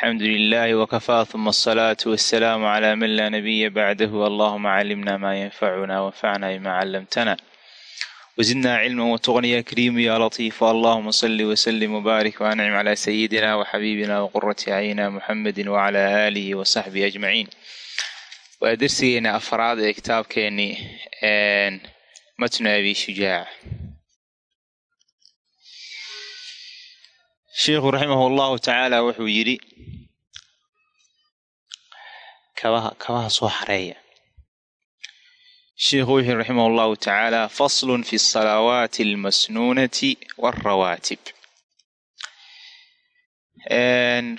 الحمد لله وكفى ثم الصلاة والسلام على من لا نبي بعده اللهم علمنا ما ينفعنا وانفعنا بما علمتنا وزدنا علما وتغني كريم يا لطيف اللهم صل وسلم وبارك وانعم على سيدنا وحبيبنا وقرة عينا محمد وعلى آله وصحبه أجمعين ودرسينا أفراد كتابكيني متن أبي شجاع sheikhu raximah allahu tacaala wuxuu yidhi kabaha kabaha soo xareeya. Sheikhu wuxuu yidhi raximah allahu tacaala faslun fi salawaati almasnuunati waalrawaatib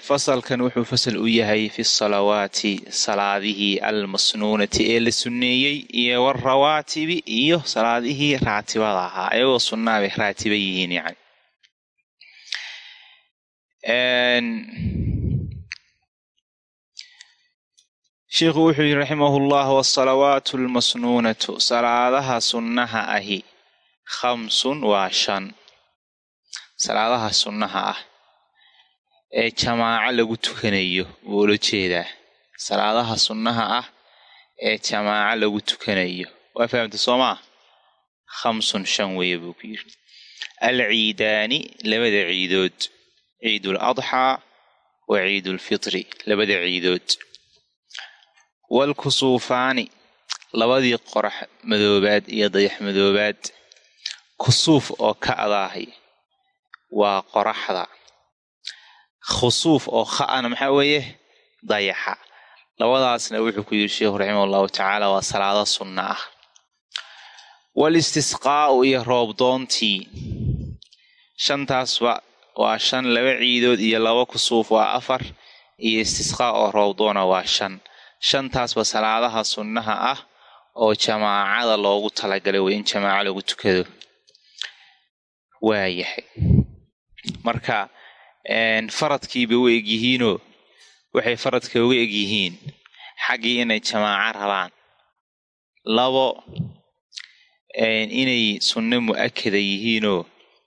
fasalkan wuxuu fasal u yahay fi salawaati salaadihii almasnuunati ee la sunneeyey iyo warawaatibi iyo salaadihii raatibada ahaa ayagoo sunnaa bay raatiba yihiin yani sheikhu wuxuu yihi raximah llah wasalawaatu lmasnuunatu salaadaha sunnaha ahi khamsun waa shan. Salaadaha sunnaha ah ee jamaaco lagu tukanayo buu ula jeedaa. Salaadaha sunnaha ah ee jamaaco lagu tukanayo waa fahamta soo maa khamsun shan weeye buu ku yidhi. Alciidaani labada ciidood ciidul adxaa wa ciidulfitri labada ciidood. Waalkusuufaani labadii qorax madoobaad iyo dayax madoobaad. Kusuuf oo ka adaahay waa qoraxda. Khusuuf oo kha'ana maxaa weeye? Dayaxa. Labadaasna wuxuu ku yidhi sheikhu raximah allahu tacaala waa salaado sunna ah. Walistisqaa'u iyo roobdoontii. Shantaasba waa shan laba ciidood iyo laba kusuuf waa afar iyo istisqaa oo roobdoona waa shan. Shantaasba salaadaha sunnaha ah oo jamaacada loogu talagalay way in jamaaco lagu tukado waayahay marka faradkiiba u egyihiinoo waxay faradka uga egyihiin xaggii inay jamaaco rabaan. Labo inay sunno mu'akada yihiinoo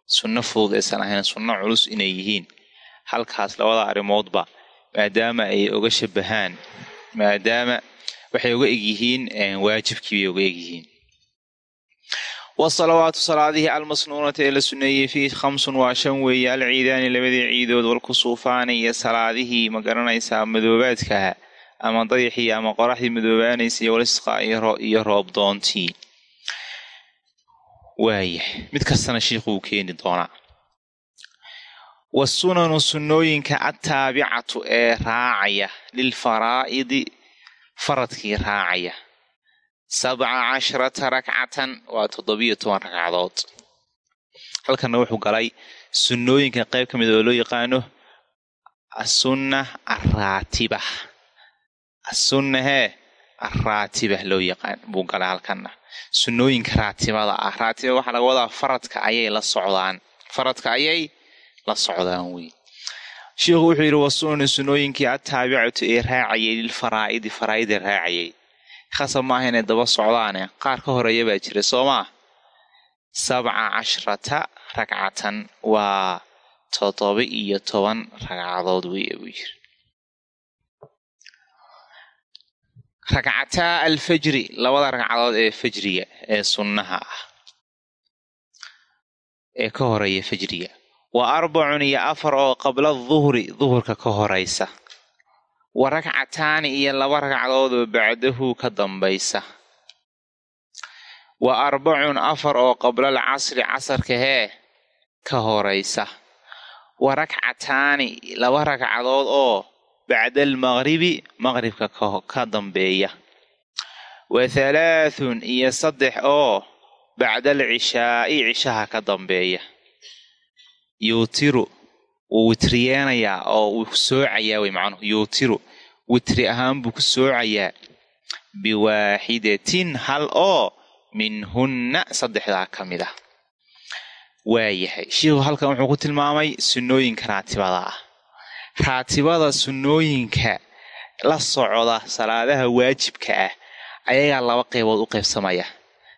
sunno fudud aysan ahayn sunno culus inay yihiin. Halkaas labada arrimoodba maadaama ay uga shabahaan maadaama waxay uga egyihiin waajibkii bay uga egyihiin wasalawaatu salaadihii almasnuunata ee la suneeyey fii khamsun waa shan weeye alciidaani labadii ciidood walkusuufaani iyo salaadihii ma garanaysaa madoobaadkaha ama dayaxii ama qoraxdii madoobaanaysay walisqaa iyo roobdoontii waayahay mid kastana sheikhu uu keeni doonaa wasunanu sunnooyinka attaabicatu ee raacaya lilfaraa'idi faradkii raacaya. Sabca casharata rakcatan waa toddobiyo toban ragcadood. Halkanna wuxuu galay sunnooyinka qayb ka mid oo loo yaqaano asunna araatiba asunna hee araatiba loo yaqaan buu galay halkanna sunnooyinka raatibada ah raatiba waxaa laga wadaa faradka ayay la socdaan. Faradka ayay la socdaan wey. Sheikhu wuxuu yidhi wasunani sunnooyinkii attaabicatu ee raacayay lilfaraa'idi faraa'ida raacayay. Khasab maaha inay daba socdaane. Qaar ka horreeya baa jira soo maa sabca cashrata ragcatan waa toddoba iyo toban ragcadood weeye buu yiri ragcataa alfajri labada ragcadood ee fajriga ee sunnaha ah. Ee ka horreeya fajriga. Wa arbacun iyo afar oo qabla duhri duhurka ka horaysa. Wa ragcataani iyo laba ragcadood oo bacdahu ka dambaysa. Wa arbacun afar oo qabla alcasri casarka hee ka horaysa. Wa rakcataani laba ragcadood oo bacda almaqribi maqribka ka dambeeya wa halaathun iyo saddex oo bacda alcishaa'i cishaha ka dambeeya yuutiru wuu witriyeenayaa oo wuu soocayaa wey macnuhu yuutiru witri ahaan buu ku soocayaa biwaaxidatin hal oo minhunna saddexdaa ka mid ah waayahay shiikhu halkan wuxuu ku tilmaamay sunnooyinka raatibada ah raatibada sunnooyinka la socda salaadaha waajibka ah ayagaa laba qaybood u qaybsamaya.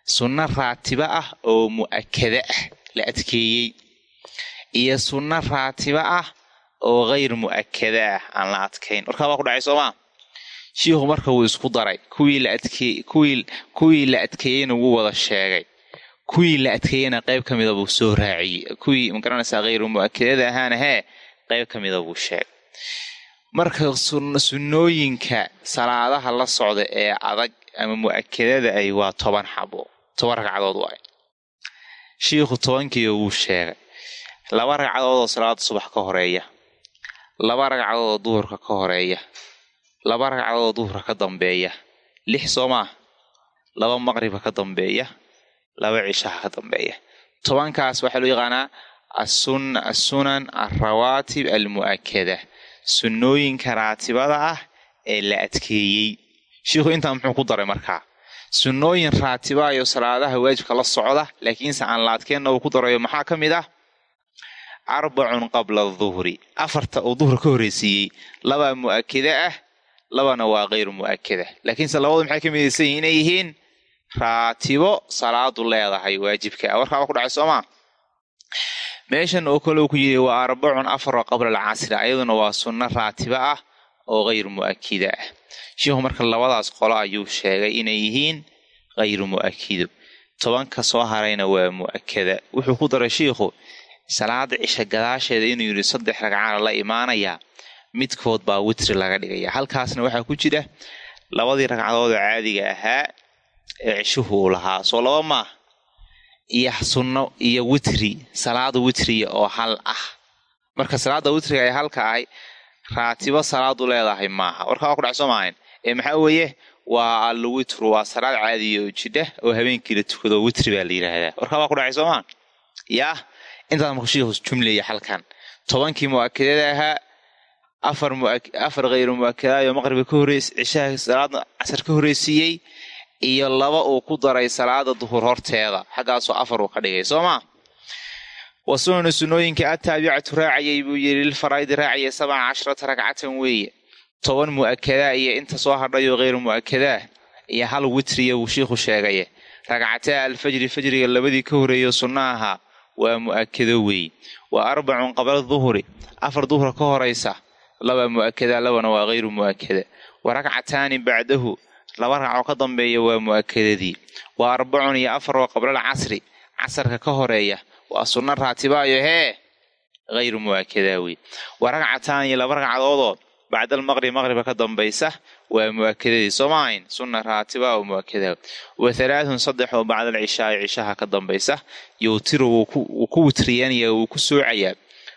Sunno raatiba ah oo mu'akada ah la adkeeyey iyo sunno raatiba ah oo hayr mu'akada ah aan la adkayn. Warkaa baa ku dhacay soomaa shiikhu marka wuu isku daray. Kuwii la adkeey kuwii kuwii la adkeeyeyna wuu wada sheegay. Kuwii la adkeeyeyna qayb ka mida buu soo raaciyey. Kuwii ma garanaysaa hayru mu'akadada ahaana hee qayb ka mida buu sheegay marka sunnooyinka salaadaha la socda ee adag ama mu'akadada ay waa toban xabo. Toban ragcadood waay. Shiikhu tobankiiba wuu sheegay laba ragcadood oo salaada subax ka horreeya. Laba ragcadood oo duhurka ka horreeya. Laba ragcadood oo duhurka ka dambeeya. Lix soo maa laba maqribka ka dambeeya. Laba cishaha ka dambeeya. Tobankaas waxaa loo yaqaanaa assunan alrawaatib almu'akada sunnooyinka raatibada ah ee la adkeeyey. Shiikhu intaa muxuu ku daray markaa sunnooyin raatiba iyo salaadaha waajibka la socda laakiinse aan la adkeenna uu ku darayo maxaa ka mid ah? Arbacun qabla duhri afarta uu duhur ka horreysiiyey. Labaa mu'akada ah labana waa kayru mu'akada laakiinse labadu maxay ka midaysan yihiin inay yihiin raatibo salaadu leedahay waajibka. Warkaaba ku dhacay soomaa meeshan oo kale uu ku yidhi waa arbacun afar qabla alcasri ayaduna waa sunno raatiba ah oo hayru mu'akida ah. Shiikhu marka labadaas qolo ayuu sheegay inay yihiin hayru mu'akido tobanka soo harayna waa mu'akada wuxuu ku daray shiikhu salaada cisha gadaasheeda inuu yidhi saddex ragcaana la imaanayaa midkood baa witri laga dhigaya. Halkaasna waxaa ku jira labadii ragcadood oo caadiga ahaa ee cishuhu uu lahaa. Soo laba maah iyo sunno iyo witri salaada witriya oo hal ah. Marka salaada witriga ay halka ahay raatibo salaadu leedahay maaha. Warkaa waa ku soo maahayn? Ee maxaa weeye? Waa alwitru waa salaad caadiya oo jidha oo habeenkii la tukado witri baa la yidhaahdaa. Warkaa waa ku dhacay soo maa yaa intaas marku shiiku jumleya halkan. Tobankii mu'akadada ahaa afar khayru mu'akadaayoo maqribka ka horreys cishaha salaada casar ka horreysiiyey iyo laba uu ku daray salaada duhur horteeda. Xaggaasoo afar uu ka dhigay soo maa wa sunanu sunnooyinka attaabicatu raacayay buu yidhi lilfaraa'idi raacaya sabca casharata ragcatan weeye. Toban mu'akadaa iyo inta soo hadhayoo khayru mu'akadaa iyo hal witriya wuu shiikhu sheegaye ragcataa alfajri fajriga labadii ka horreeyo sunna ahaa waa mu'akado weeye. Wa arbacun qabla duhuri afar duhra ka horaysa laba mu'akadaa labana waa hayru mu'akada wa ragcataani bacdahu laba ragcoo ka dambeeya waa mu'akadadii wa arbacun iyo afar oo qablal casri casarka ka horreeya waa sunno raatibaayo hee hayru mu'akadaa wey wa ragcataan iyo laba ragcadoodoo bacdal maqrib maqribka ka dambaysa waa mu'akadadii soo maahayn sunna raatiba oo mu'akadaa wa halaathun saddex oo bacdal cishaa'i cishaha ka dambaysa. Yuutiru wuu ku witriyanaya wuu ku soocayaa.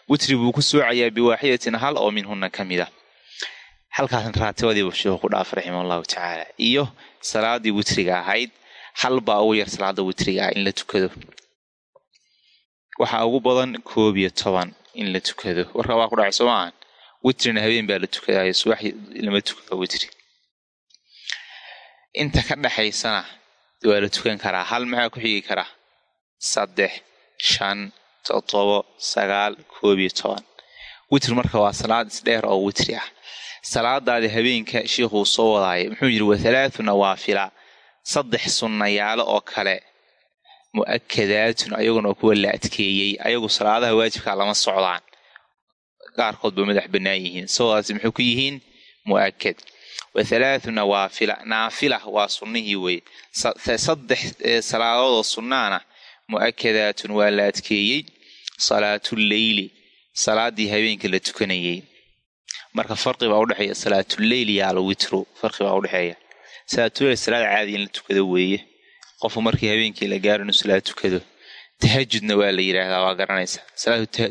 Witri buu ku soocayaa biwaaxidatin hal oo minhunna ka mid a halkaasna raatibadiibu sheikhu ku dhaaf raximah allahu tacaala. Iyo salaadii witriga ahayd hal baa ugu yar salaada witriga ah in la tukado. Waxaa ugu badan koob iyo toban in la tukado. Warkaa waa ku dhacay soo maahan witrina habeen baa la tukadayo subax lama tukado witri. Inta ka dhaxaysana waa la tukan karaa. Hal maxaa ku xigi karaa saddex shan toddobo sagaal koob iyo toban. Witri marka waa salaad isdheer oo witri ah salaadaadi habeenka shiikhuu soo wadaaya muxuu yidhi wa halaathu nawaafila saddex sunnayaalo oo kale. Mu'akadaatun ayaguna kuwa la adkeeyey. Ayagu salaadaha waajibkaa lama socdaan. Qaarkood ba madax bannaan yihiin. Sabadaasi muxuu ku yihiin mu'akad. Wa halaathu nawaafila naafila waa sunnihii weye saddex salaadoodoo sunnaana mu'akadaatun waa la adkeeyey. Salaatuleyli salaadii habeenka la tukanayey marka farqi baa udhexeeya salaatuleyl iyo alwitru farqi baa udhexeeya salaatuleyl salaad caadi in la tukado weeye. Qofku markii habeenkii la gaaro inuu salaad tukado tahajudna waa la yidhaahdaa waa garanaysa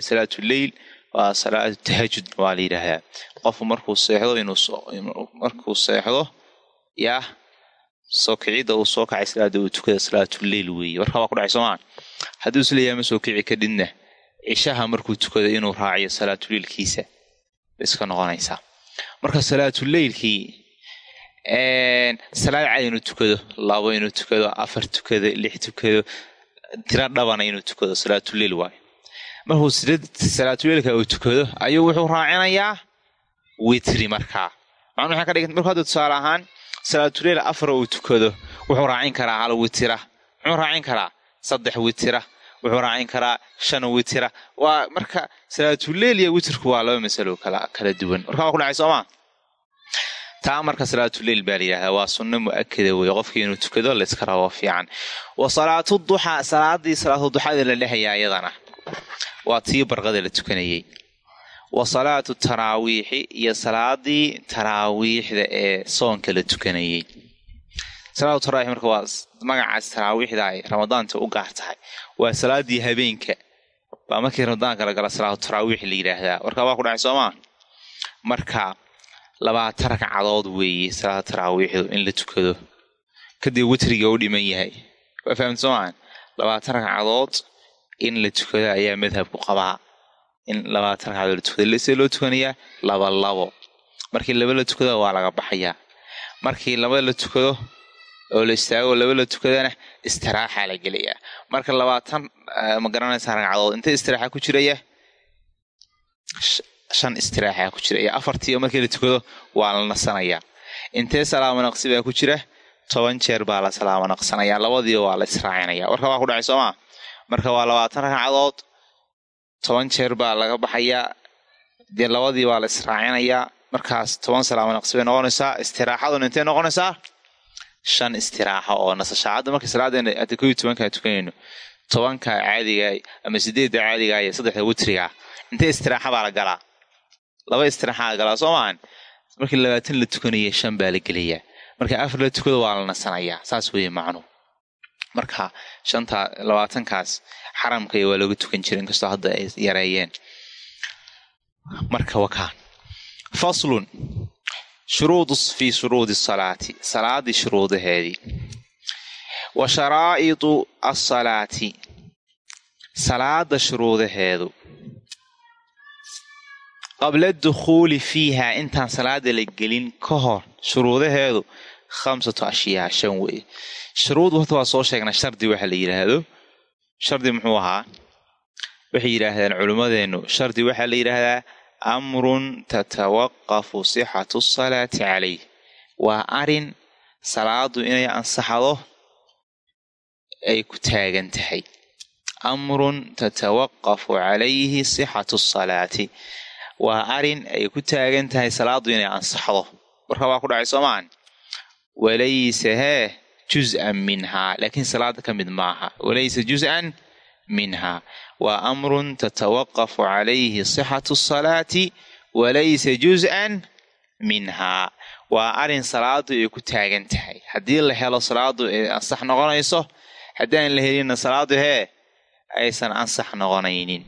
salaatuleyl waa salaatu tahajudna waa la yidhaahdaa. Qofku markuu seexdo inuu markuu seexdo yaa soo kicidda uu soo kacay salaada uu tukada salaatuleyl weeye. Warkaa waa ku dhacay soomaa hadduu is leeyahay soo kici kadhidna cishaha markuu tukado inuu raaciyo salaatuleylkiisa iska noqonaysaa marka salaatuleylkii salaad cad inuu tukado labo inuu tukado afar tukado lix tukado tira dhabana inuu tukado salaatuleyl waayo markuu salaatuleylka uu tukado ayuu wuxuu raacinayaa witri markaa macnuu waxay ka dhiganta markuu hadda tusaale ahaan salaatuleyl afar uu tukado wuxuu raacin karaa hal witira. Muxuu raacin karaa saddex witira wuxuu raacin karaa shan witira. Waa marka salaatuleyl iyo witrku waa laba masalo kala duwan. Marka waa ku dhacay soomaa taa marka salaatuleyl baa layidhahdaa waa sunno mu'akada wey qofkii inuu tukado layska rabo fiican. Wa salaatu duxaa salaadii salaatu duxada la dhehaya iyadana. Waa tii barqada la tukanayey. Wa salaatu taraawiixi iyo salaadii taraawiixda ee soonka la tukanayey. Salaatu tarawix marka waa magacaas taraawiixda ay ramadaanta u gaar tahay waa salaadii habeenka. Baa markii ramadaanka la gala salaatu taraawiix la yidhaahdaa warkaa waa ku dhacay soomaa marka labaatan ragcadood weeye salaada taraawiixdu in la tukado. Kadib witriga u dhiman yahay. Waa fahamta soomaa labaatan ragcadood in la tukado ayaa madhabku qabaa. In labaatan ragcadood la tukado. See loo tukanayaa laba labo. Markii laba la tukado waa laga baxayaa. Markii laba la tukado oo la istaago laba la tukadana istiraaxa la gelayaa. Marka labaatan ma garanaysaa ragcadood intee istiraaxa ku jiraya? Shan istiraaxa ku jiraya. Afartii markii la tukado waa la nasanayaa. Intee salaamo naqsi baa ku jira? Toban jeer baa la salaamo naqsanayaa labadiiba waa la israacinaya. Warka waa ku dhacay soomaa marka waa labaatan ragcadood toban jeer baa laga baxayaa. Dee labadii baa la israacinayaa markaas toban salaamo naqsi bay noqonaysaa. Istiraaxaduna intee noqonaysaa shan istiraaxo oo nasashaa hadda marka salaadeena hadda ko iyo tobankaa tukanayno tobanka caadiga ama sideedda caadiga iyo saddexda witriga intee istiraaxa baa la galaa? Laba istiraaxaa la galaa soo maahan markii labaatan la tukanaya shan baa la gelayaa. Marka afar la tukado waa la nasanayaa. Saas weeye macnuhu marka shanta labaatankaas xaramkay waa looga tukan jira inkastoo hadda ay yareeyeen. Marka wakaan. Faslun shuruud fii shuruudi salaati salaadii shuruudaheedii wa sharaa'idu asalaati salaada shuruudaheedu qabla dukhuuli fiiha intaan salaada la gelin ka hor shuruudaheedu khamsatu ashyaa shan weeye shuruud horta waa soo sheegnaa shardi waxa la yidhaahdo shardi muxuu ahaa waxay yidhaahdeen culimmadeennu shardi waxaa la yidhaahdaa amrun tatawaqafu sixatu salaati calayh waa arrin salaadu inay ansaxdo ay ku taagan tahay amrun tatawaqafu calayhi sixatu salaati waa arrin ay ku taagan tahay salaadu inay ansaxdo warka waa ku dhacay soomaan walaysa hee juz-an minhaa laakiin salaada ka mid maaha walaysa juz-an minhaa waa amrun tatawaqafu calayhi sixatu salaati walaysa juz-an minhaa waa arrin salaadu ay ku taagan tahay. Haddii la helo salaadu ay ansax noqonayso haddaan la helinna salaadu hee aysan ansax noqonaynin.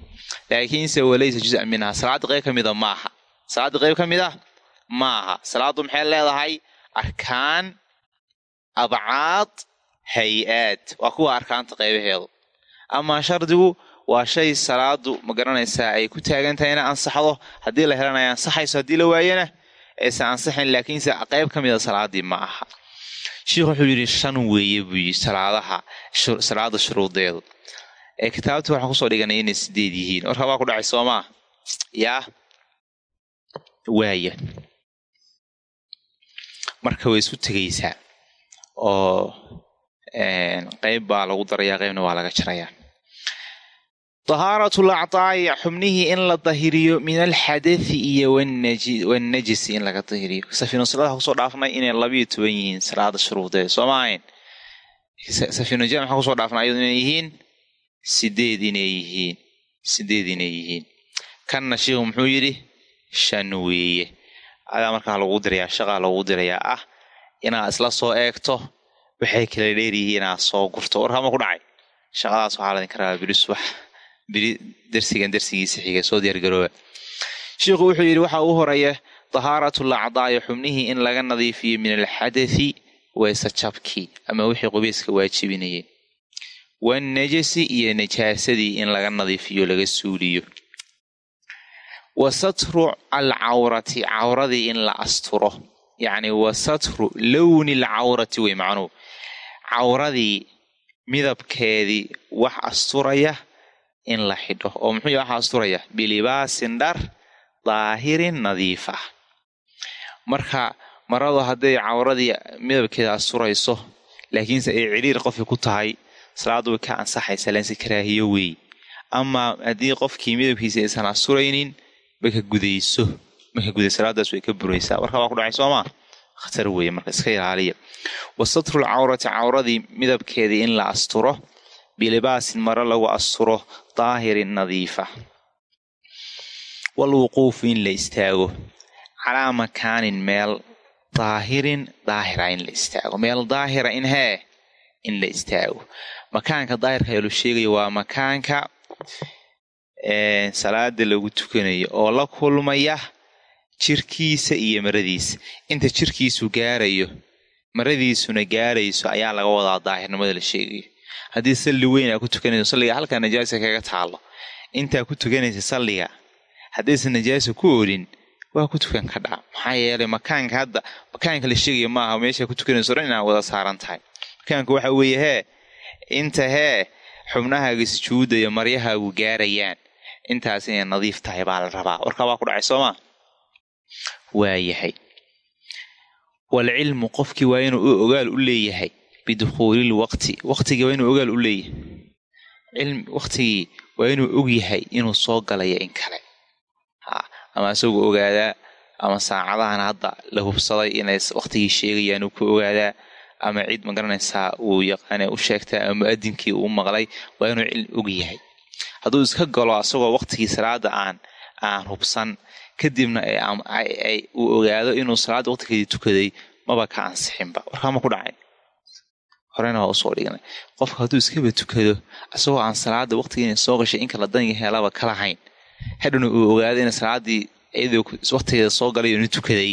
Laakiinse walaysa juz-an minhaa salaada qayb ka mida maaha. Salaada qayb ka mid a maaha. Salaadu maxay leedahay? Arkaan abcaad hay'aad. Waa kuwa arkaanta qaybaheedu amaa shardigu waa shay salaadu ma garanaysaa ay ku taagan tahay ina ansaxdo haddii la helana ay ansaxayso haddii la waayana aysan ansaxayn laakiinse qayb ka mida salaadii ma aha. Sheikhu wuxuu yidhi shan weeye buu yii salaadaha salaada shuruudeedu. Ee kitaabta waxaan ku soo dhiganay inay sideed yihiin. Warka waa ku dhacay soomaa yaa waaya marka way isku tegaysaa oo qayb baa lagu darayaa qaybna waa laga jarayaa tahaaratu lacdaa'i xubnihii in la dahiriyo min alxadathi iyo wannajisi in laga dahiriyo safiino salaada ku soo dhaafnay inay labiyo toban yihiin salaada shuruudeed soo maahayn safiino jam maxaa ku soo dhaafnay ayadu inay yihiin sideed inay yihiin sideed inay yihiin kanna sheikhu muxuu yidhi shan weeye adaa markaa lagu dirayaa shaqaa lagu dirayaa ah inaad isla soo eegto waxay kala dheeryihiin inaad soo gurto warkama ku dhacay shaqadaas waxaa ladin karaa biri subax biri darsigan darsigiisa xiga soo diyaargarooba sheikhu wuxuu yidhi waxaa ugu horreeya tahaaratu lacdaa'i xubnihii in laga nadiifiyo min alxadathi wayse jabkii ama wixii qubeyska waajibinayay. Wanajasi iyo najaasadii in laga nadiifiyo laga suuliyo. Wa satru alcawrati cawradii in la asturo. Yacni wa lowni alcawrati wey macnuhu. Cawradii midabkeedii wax asturaya in la xidho oo muxuu waxa asturaya bilibaasin dhar daahirin nadiif ah marka maradu hadday cawradii midabkeeda asturayso laakiinse ay ciriir qofki ku tahay salaaddu way ka ansaxaysa lense karaahiyo weey amaa haddii qofkii midabkiisa aysan asturaynin maka gudayso maka guday salaadaas way ka buraysaa. Warka waa ku dhacay soomaa khatar weeye marka iska ilaaliya. Wa satrul cawrati cawradii midabkeedii in la asturo bilibaasin maro lagu asturo daahirin nadiifa walwuquufu in la istaago calaa makaanin meel daahirin daahira in la istaago meel daahira in hee in la istaago makaanka daahirka ayaa lu sheegaya waa makaanka salaada lagu tukanayo oo la kulmaya jirkiisa iyo maradiisa inta jirkiisu gaarayo maradiisuna gaarayso ayaa laga wadaa daahirnimada la sheegayo haddii salli weyn aa ku tukanayso salliga halkaa najaasa kaga taalo intaa ku tukanaysa salliga haddaysan najaasa ku olin waa ku tukan ka dhaa maxaa yeelay makaanka hadda makaanka la sheegaya maaha meesha ku tukanayso dhan inaa wada saaran tahay. Makaanka waxa weeye hee inta hee xubnahaaga sujuudda iyo maryahaagu gaarayaan. Intaas inay nadiif tahay baa la rabaa. Warkaa waa ku dhacay soomaa waayahay walcilmu qofkii waa inuu ogaal u leeyahay bidukhuulil waqti. Waqtigii waa inuu ogaal u leeyahay. Cilmi waqtigii waa inuu ogyahay inuu soo galaya in kale. Ha ama isagoo ogaadaa ama saacadahan hadda la hubsaday inay waqtigii sheegayaan uu ku ogaadaa ama cid ma garanaysaa uu yaqaane u sheegtay ama mu'adinkii uu maqlay waa inuu cilmi ogyahay. Hadduu iska galo asagoo waqtigii salaada aan aan hubsan kadibna uu ogaado inuu salaada waqtigeedii tukaday maba ka ansixinba warkaama ku dhacay horena waa u soo dhignay qofka hadduu iskaba tukado isagoo aan salaada waqtigiina soo gashay in kala danya heelaba ka lahayn hadhowna uu ogaado ina salaadii waqtigeeda soo galay inu tukaday.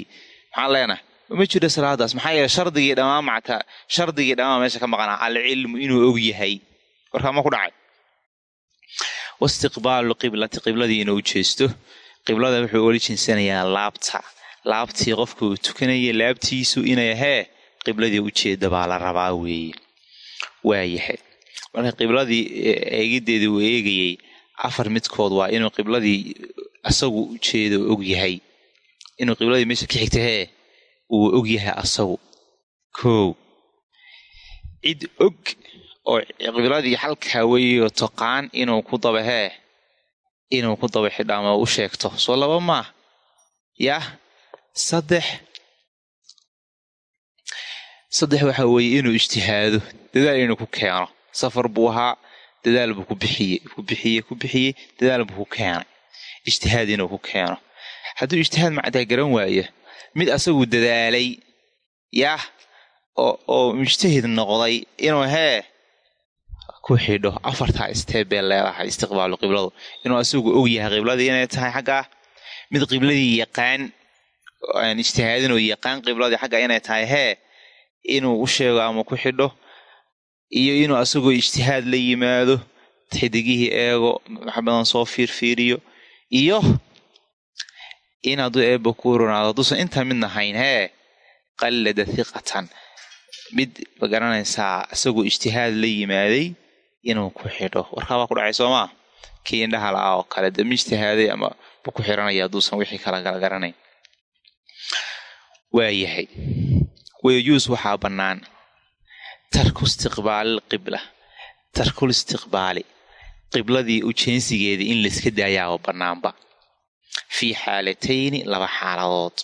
Maxaan leenahay ma jiro salaadaas. Maxaa yeele shardigii dhammaan macta shardigii dhammaan meesha ka maqanaa alcilmu inuu og yahay. Warkaama ku dhacay. Waistiqbaalu qiblati qibladii inuu jeesto. Qiblada wuxuu ola jinsanayaa laabta. Laabtii qofka uu tukanaya laabtiisu inay ahee qibladii ujeeda baa la rabaa weeye waayahay marka qibladii eegideedii uu eegayey afar midkood waa inuu qibladii asagu ujeedo og yahay. Inuu qibladii meesha ka xigta hee uu og yahay asagu. Koow. Cid og oo qibladii halkaa weeyo toqaan inuu ku daba hee inuu ku daba xidho ama u sheegto. Soo laba maa yah saddex saddex waxa weeye inuu ijtihaado dadaal inuu ku keeno. Safar buu ahaa dadaal buu ku bixiyey ku bixiyey ku bixiyey dadaal buu ku keenay. Ijtihaad inuu ku keeno. Hadduu ijtihaad macdaa garan waayo mid asagu dadaalay yah oo mujtahid noqday inuu hee ku xidho afartaa isteeb bay leedahay istiqbaalu qibladu. Inuu asagu og yahay qibladii inay tahay xaggaa mid qibladii yaqaan aan ijtihaadin oo yaqaan qibladii xagga inay tahay hee inuu u sheego ama ku xidho iyo inuu asagoo ijtihaad la yimaado xidigihii eego wax badan soo fiirfiiriyo iyo in hadduu eebba ku ronaado hadduusan intaa midna hayn hee qallada hiqatan mid ma garanaysaa isagoo ijtihaad la yimaaday inuu ku xidho. Warkaa baa ku dhacay soomaa kii indhaha la-a oo kale. Dama ijtihaaday ama bu ku xiranaya? Hadduusan wixii kala kala garanayn waayahay wayajuus waxaa bannaan. Tarku istiqbaali lqibla tarkul istiqbaali. Qibladii ujeensigeedii in layska daayaaba bannaanba. Fii xaalatayni laba xaaladood.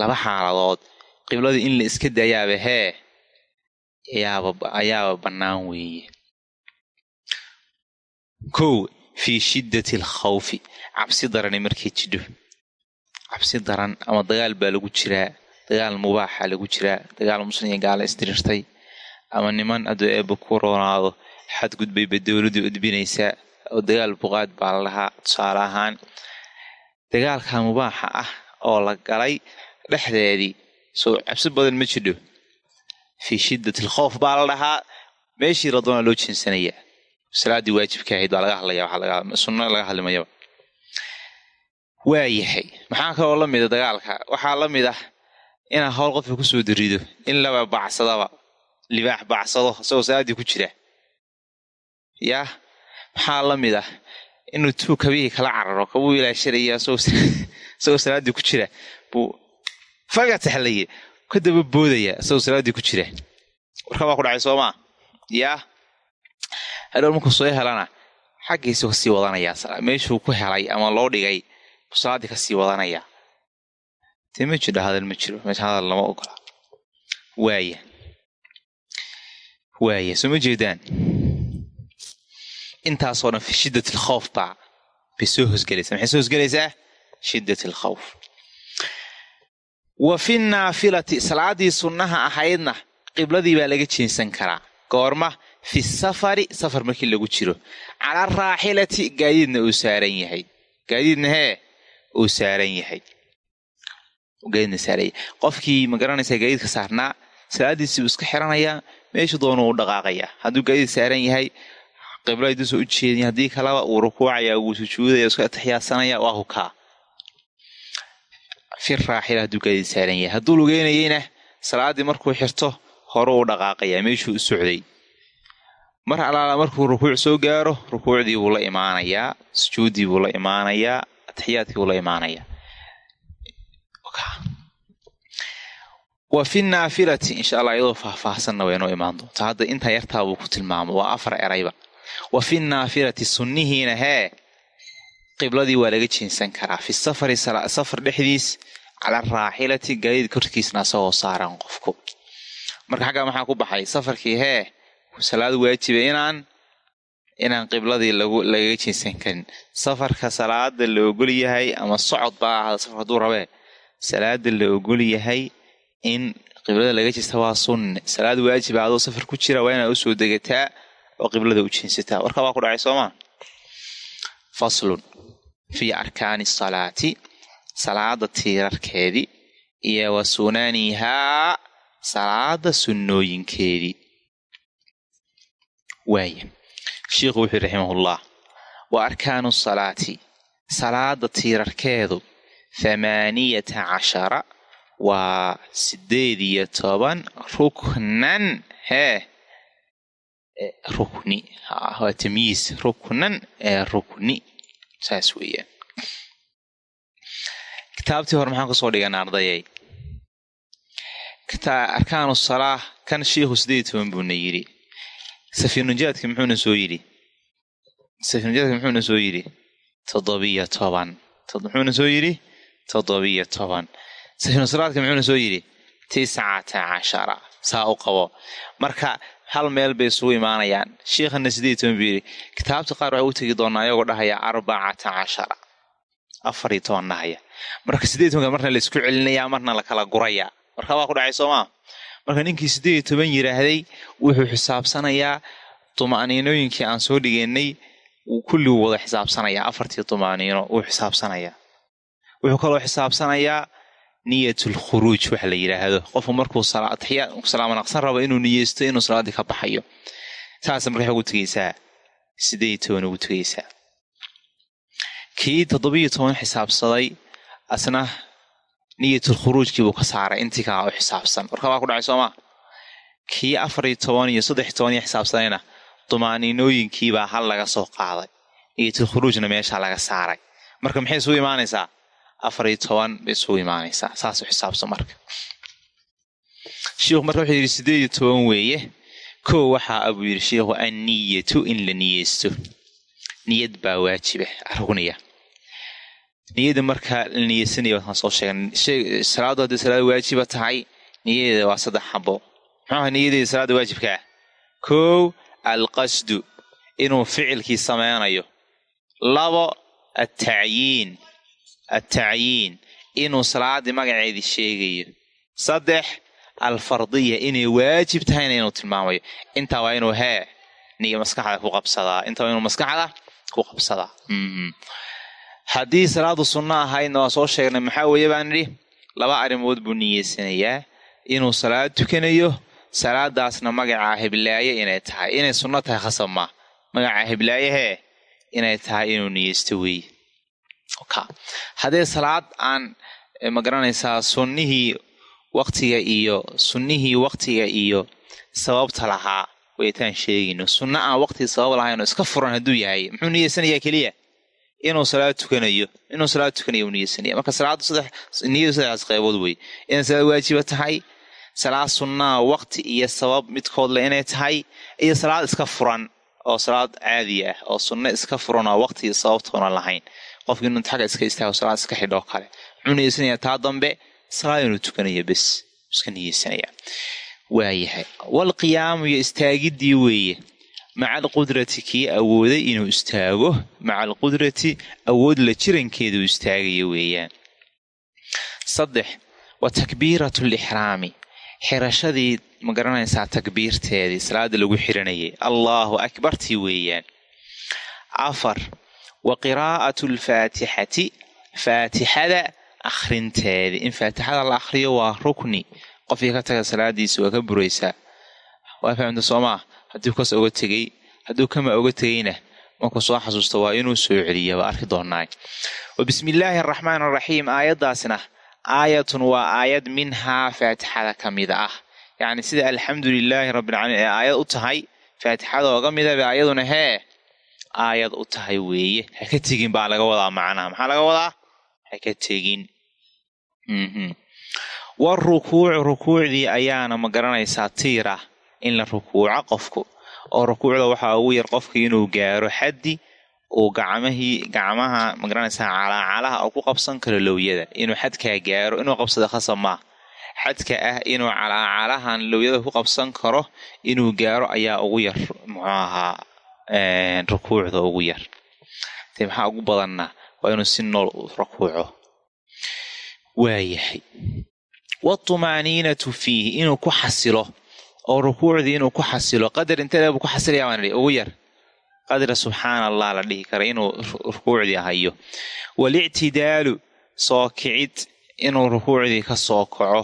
Laba xaaladood. Qibladii in la iska daayaaba hee? Ayaaba ayaaba bannaan weeye. Kow fii shiddati alkhawfi cabsi darani markay jidho. Cabsi daran ama dagaal baa lagu jiraa dagaal mubaaxa lagu jiraa dagaal muslim iyo gaala isdirirtay ama niman hadduu eebba ku roonaado xadgudbayba dowladdu udbinaysaa oo dagaal buqaad baa la lahaa tusaale ahaan. Dagaalka mubaaxa ah oo la galay dhexdeedii soo cabsi badan ma jidho fii shiddati alkhowf baa la dhahaa meeshii la doonaa loo jeensanayaa salaaddii waajibka ahayd baa laga hadlaya sunno laga hadlimayaba waayahay maxaa kaloo la mida dagaalka? Waxaa la mid ah inaad howl qofka ku soo darido in laba bacsadaba libaax bacsado isagoo salaaddii ku jira. Yaa maxaa la mid ah? Inuu tuu kabihii kala cararo kabuu ilaashanaya isagoo salaaddii ku jira. Buu faga taxlaye ka daba boodaya isagoo salaaddii ku jira. Warka baa ku dhacay soomaa yaa hadhow markuu soo helana xaggiisuu ka sii wadanayaa meeshuu ku helay ama loo dhigay buu salaaddii ka sii wadanayaa dee ma jiro hadal ma jiro hadal lama ogola waaya waaya soo ma jeedaan intaasoo dhan fi shiddat alkhawf baa bay soo hosgelaysaa maxay soo hosgelaysaa shiddat alkhawf wa fi naafilati salaaddii sunnaha ahaydna qibladii baa laga jeensan karaa goorma fi safari safar markii lagu jiro cala raaxilati gaadiidna uu saaran gaadiidna hee uu saaran yahay gaadiidna qofkii ma garanaysaa gaadiidka saarnaa salaadiisii buu iska xiranayaa meeshu doonu u dhaqaaqayaa. Hadduu gaadiid saaran yahay qibla duusa u jeedin haddii kaleba uu rukuucaya wuu sujuudaya isku atixyaadsanaya waa hukaa. Fi raaxila hadduu gaadiid saaran yahay. Hadduu lugeynayeyna salaaddii markuu xirto hore u dhaqaaqayaa meeshuu u socday. Mar alaala markuu rukuuc soo gaaro rukuucdii buu la imaanayaa sujuuddii buu la imaanayaa atixiyaadkii buu la imaanayaa wa fi naafilati insha allah iyadoo faahfaahsanna way noo imaan doontaa. Hadda intaa yartaa buu ku tilmaamay waa afar erayba. Wa fi naafilati sunnihiina hee qibladii waa laga jeensan karaa. Fi safari safar dhexdiis cala raaxilati gaadiid korkiisna asagoo saaran qofku. Marka xaggaa maxaa ku baxay? Safarkii hee salaad waajiba inaan inaan qibladii lagaga jeensan karin. Safarka salaada la ogol yahay ama socod baa ahada safar hadduu rabee salaada la ogol yahay in qiblada laga jeesta waa sunne. Salaad waajiba adoo safar ku jira waa inaad u soo degataa oo qiblada u jeensataa warka waa ku dhacay soomaa faslun fii arkaani salaati. Salaada tiirarkeedii iyo wa sunanihaa salaada sunnooyinkeedii waaya sheikhu wuxuu raximahullah wa arkaanu salaati salaada tiirarkeedu thamaaniyata cashara waa sideed iyo toban ruknan hee rukni waa tamyiis ruknan ee rukni saas weeyaan kitaabtii hore maxaan ku soo dhigan ardayay arkaanu salaa kan shiikhu sideed iyo toban buuna yidhi safiinujaadka muxuuna soo yidhi safiinujaadka muxuuna soo yidhi toddobiyo toban muxuuna soo yidhi toddobiyo toban. Safiinusalaadka muxuuna soo yidhi tiscata cashara. Saa u qabo. Marka hal meel bay isugu imaanayaan. Shiikhana sideed toban buu yidhi kitaabta qaar waxay u tegi doonaa ayagoo dhahaya arbacata cashara. Afar iyo toban dhahaya marka sideed tobanka marna la isku celinayaa marna la kala gurayaa. Marka waa ku dhacay soomaa marka ninkii sideed iyo toban yidhaahday wuxuu xisaabsanayaa tuma'niinooyinkii aan soo dhigeynay kulliguu wada xisaabsanayaa. Afartii tuma'niino wuu xisaabsanayaa wuxuu kaloo xisaabsanayaa niyatulkhuruuj waxa la yidhaahdo qofku markuu salaamo naqsan rabo inuu niyeysto inuu salaaddii ka baxayo. Saas marka ugu tegeysaa sideed toban ugu tegeysaa kii toddobiyo toban xisaabsaday asna niyatulkhuruujkii buu ka saaray. Intii kaa u xisaabsan. Warka waa ku dhacay soomaa kii afar iyo toban iyo saddex toban iyo xisaabsadayna dumaaniinooyinkiibaa hal laga soo qaaday. Niyatulkhuruujna meeshaa laga saaray. Marka maxay isugu imaanaysaa afar iyo toban bay isugu imaanaysaa. Saas u xisaabsan marka. Shiikhu marka wuxuu yidhi sideed iyo toban weeye? Kow waxaa abuu yidhi shiikhu anniyatu in la niyeysto. Niyad baa waajiba rugniya niyada marka la niyeysanaya waaan soo sheegnay salaadu hadday salaada waajiba tahay niyadeeda waa saddex xabo muxuuha niyadeeda salaada waajibkaa kow alqasdu inuu ficilkii sameynayo labo attacyiin attacyiin inuu salaadii magaceedii sheegayo saddex alfardiya inay waajib tahayna inuu tilmaamayo intaa waa inuu hee niyo maskaxda ku qabsadaa intaa waa inuu maskaxda ku qabsadaa haddii salaadu sunno ahaydna waa soo sheegnay maxaa weeye baan idhi laba arrimood buu niyeysanayaa inuu salaad tukanayo salaadaasna magacaa hiblaaye inay tahay inay sunno tahay khasab maa magacaa hiblaayahee inay tahay inuu niyeysto weeye haddee salaad aan ma garanaysaa sunnihii waktiga iyo sunnihii waktiga iyo sababta lahaa waytaan sheegayno. Sunno aan waqtiga sabab lahayn oo iska furan hadduu yahay muxuu niyeysanayaa keliya? Inuu salaad tukanayo inuu salaad tukanayo uu niyeysanaya marka salaaddu saddex niyadu saddexdaas qaybood wey. Inay salaad waajiba tahay salaad sunnaa waqti iyo sabab midkoodle inay tahay iyo salaad iska furan oo salaad caadi ah oo sunno iska furan oo waqti iyo sababtoona lahayn qofki inuu xagga iska istaago salaad iska xidhoo kale. Muxuu taa dambe salaad inuu tukanayo bes iska niyeysanaya. Waayahay. Walqiyaamu iyo istaagiddii weeye. Maca alqudrati kii awooday inuu istaago maca alqudrati awood la jirankeeduu istaagayo weeyaan. Saddex wa takbiiratu lixraami xirashadii ma garanaysaa takbiirteedii salaada lagu xiranayay. Allaahu akbartii weeyaan. Afar wa qiraa'atu alfaatixati faatixada akhrinteedii in faatixada la akhriyo waa rukni qofkii ka taga salaadiisa waa ka buraysaa waa fahamta soomaa hadduu kas oga tegey hadduu kama oga tegeyna markuu soo xasuusto waa inuu soo celiya waa arki doonaay wa bismi illaahi araxmaan araxiim aayaddaasna aayatun waa aayad minhaa faatixada ka mida ah yacni sida alxamdu lilaahi rabbilcaalamiin ee aayad u tahay faatixada ooga midaba ayaduna hee aayad u tahay weeye. Ha ka tegin baa laga wadaa macnaha. Maxaa laga wadaa? Ha ka tegin. Warukuucu rukuucdii ayaana ma garanaysaa tiira in la rukuuco qofku oo rukuucda waxaa ugu yar qofka inuu gaaro xaddi uu gacmahii gacmaha ma garanaysaa calaacalaha oo ku qabsan karo lowyada inuu xadkaa gaaro inuu qabsado khasab maa xadka ah inuu calaacalahan lowyada ku qabsan karo inuu gaaro ayaa ugu yar muxuu ahaa rukuucda ugu yar. Maxaa ugu badanna? Waa inuu si nool rukuuco. Waayahay watumaaniinatu fiihi inuu ku xasilo. Oo rukuucdii inuu ku xasilo. Qadar inteebu ku xasilaya baan idhi ugu yar. Qadra subxaana allah la dhihi kara inuu rukuucdii hayo. Walictidaalu soo kicid inuu rukuucdii ka soo kaco.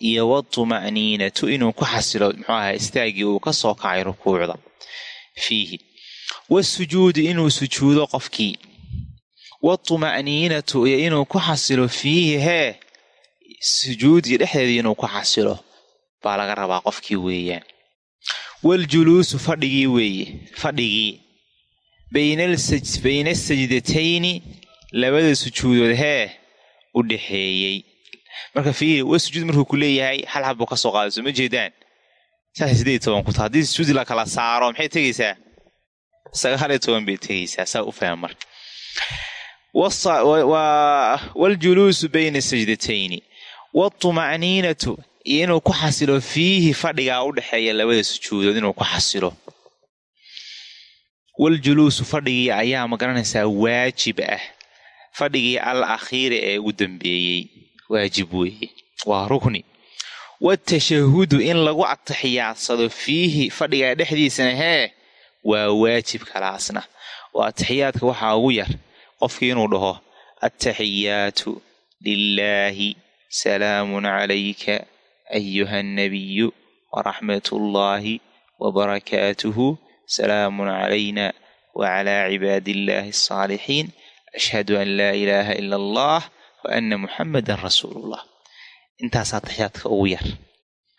Iyo watuma'niinatu inuu ku xasilo. Muxuu ahaa istaagii uu ka soo kacay rukuucda fiihi. Wasujuudu inuu sujuudo qofkii. Watuma'niinatu iyo inuu ku xasilo fiihi hee sujuudii dhexdeedii inuu ku xasilo baa laga rabaa qofkii weeyaan. Waljuluusu fadhigii weeye fadhigii. Bayna asajdatayni labada sujuudood hee u dhexeeyey marka fiiri wa sujuud markuu ku leeyahay hal habbuu ka soo qaaday soo ma jeedaan saas sideed toban ku ta haddii la kala saaro maxay tegeysaa sagaal iyo toban bay tegeysaa saa u faham marka waljuluusu bayna sajdatayni watuma'niinatu iyo inuu ku xasilo fiihi fadhigaa u dhexeeya labada sujuudood inuu ku xasilo waljuluusu fadhigii ayaa ma garanaysaa waajib ah fadhigii al akhiiri ee ugu dambeeyey waajib weeye waa rukni watashahudu in lagu atixiyaadsado fiihi fadhigaa dhexdiisana hee waa waajib kalaasna oo atixiyaadka waxaa ugu yar qofkii inuu dhaho attaxiyaatu lilaahi salaamun calayka ayuha annabiyu waraxmat ullaahi wabarakaatuhu salaamun calayna wacalaa cibaadi illaahi alsaalixiin ashhadu an laa ilaaha ila allah wa ana muxamadan rasuulullah intaasaa taxiyaadka ugu yar.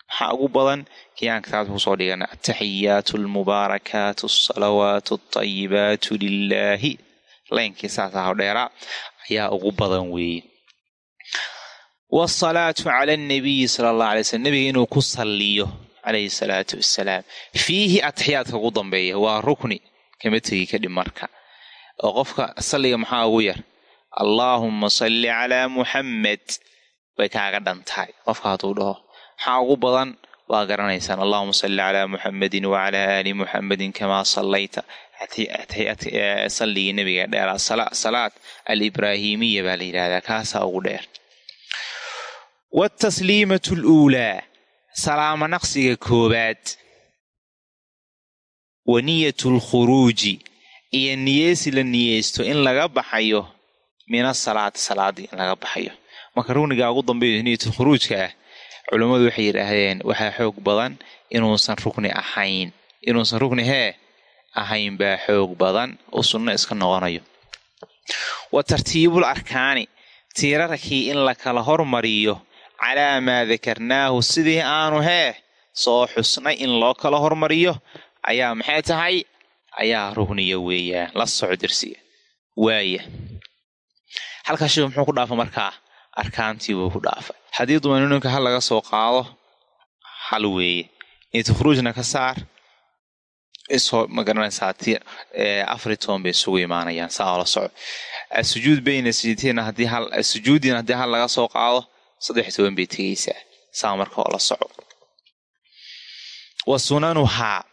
Maxaa ugu badan kii aan kitaabta ku soo dhigana ataxiyaatu almubaarakaatu asalawaatu altayibaatu lilaahi laynkii saasaa hodheeraa ayaa ugu badan weeye. Wasalaatu cala annabiyi sala allah alay slm nebiga inuu ku salliyo calayhi salaatu wassalaam fiihi atixiyaadka ugu dambeeya waa rukni. Kama tegi kadhib marka. Oo qofka salliga maxaa ugu yar? Allaahumma salli calaa muxammed way kaaga dhan tahay qofka hadduu dhaho maxaa ugu badan waa garanaysaan allahuma salli calaa muxamedin wacalaa aali muxamedin kamaa sallayta salligii nabiga dheeraa salaad alibraahimiya baa la yidhahdaa kaasaa ugu dheer wtasliimatu luulaa salaamo naqsiga koobaad wa niyatu lkhuruuji iyo niyeysi la niyeysto in laga baxayo min asalaati salaadii in laga baxayo marka rugnigaa ugu dambeeyo niyatulkhuruujka ah culummadu waxay yidhaahdeen waxaa xoog badan inuusan rukni ahayn. Inuusan rukni hee ahayn baa xoog badan oo sunno iska noqonayo. Wa tartiibul arkaani tiirarkii in la kala hormariyo calaa maa dakarnaahu sidii aanu hee soo xusnay in loo kala hormariyo ayaa maxay tahay? Ayaa rugniya weeyaan. La soco dersiga waaya halkaa sheekhu muxuu ku dhaafay markaa arkaantii buu ku dhaafay. Haddii dumanuuninka hal laga soo qaado hal weeye. Intukhruujna ka saar isoo ma garanaysaa ti afari toban bay isugu imaanayaan saa la soco asujuud bayna sijiteen haddii hal sujuudiina haddii hal laga soo qaado saddex toban bay tegeysaa saa marka oo la soco wa sunanuhaa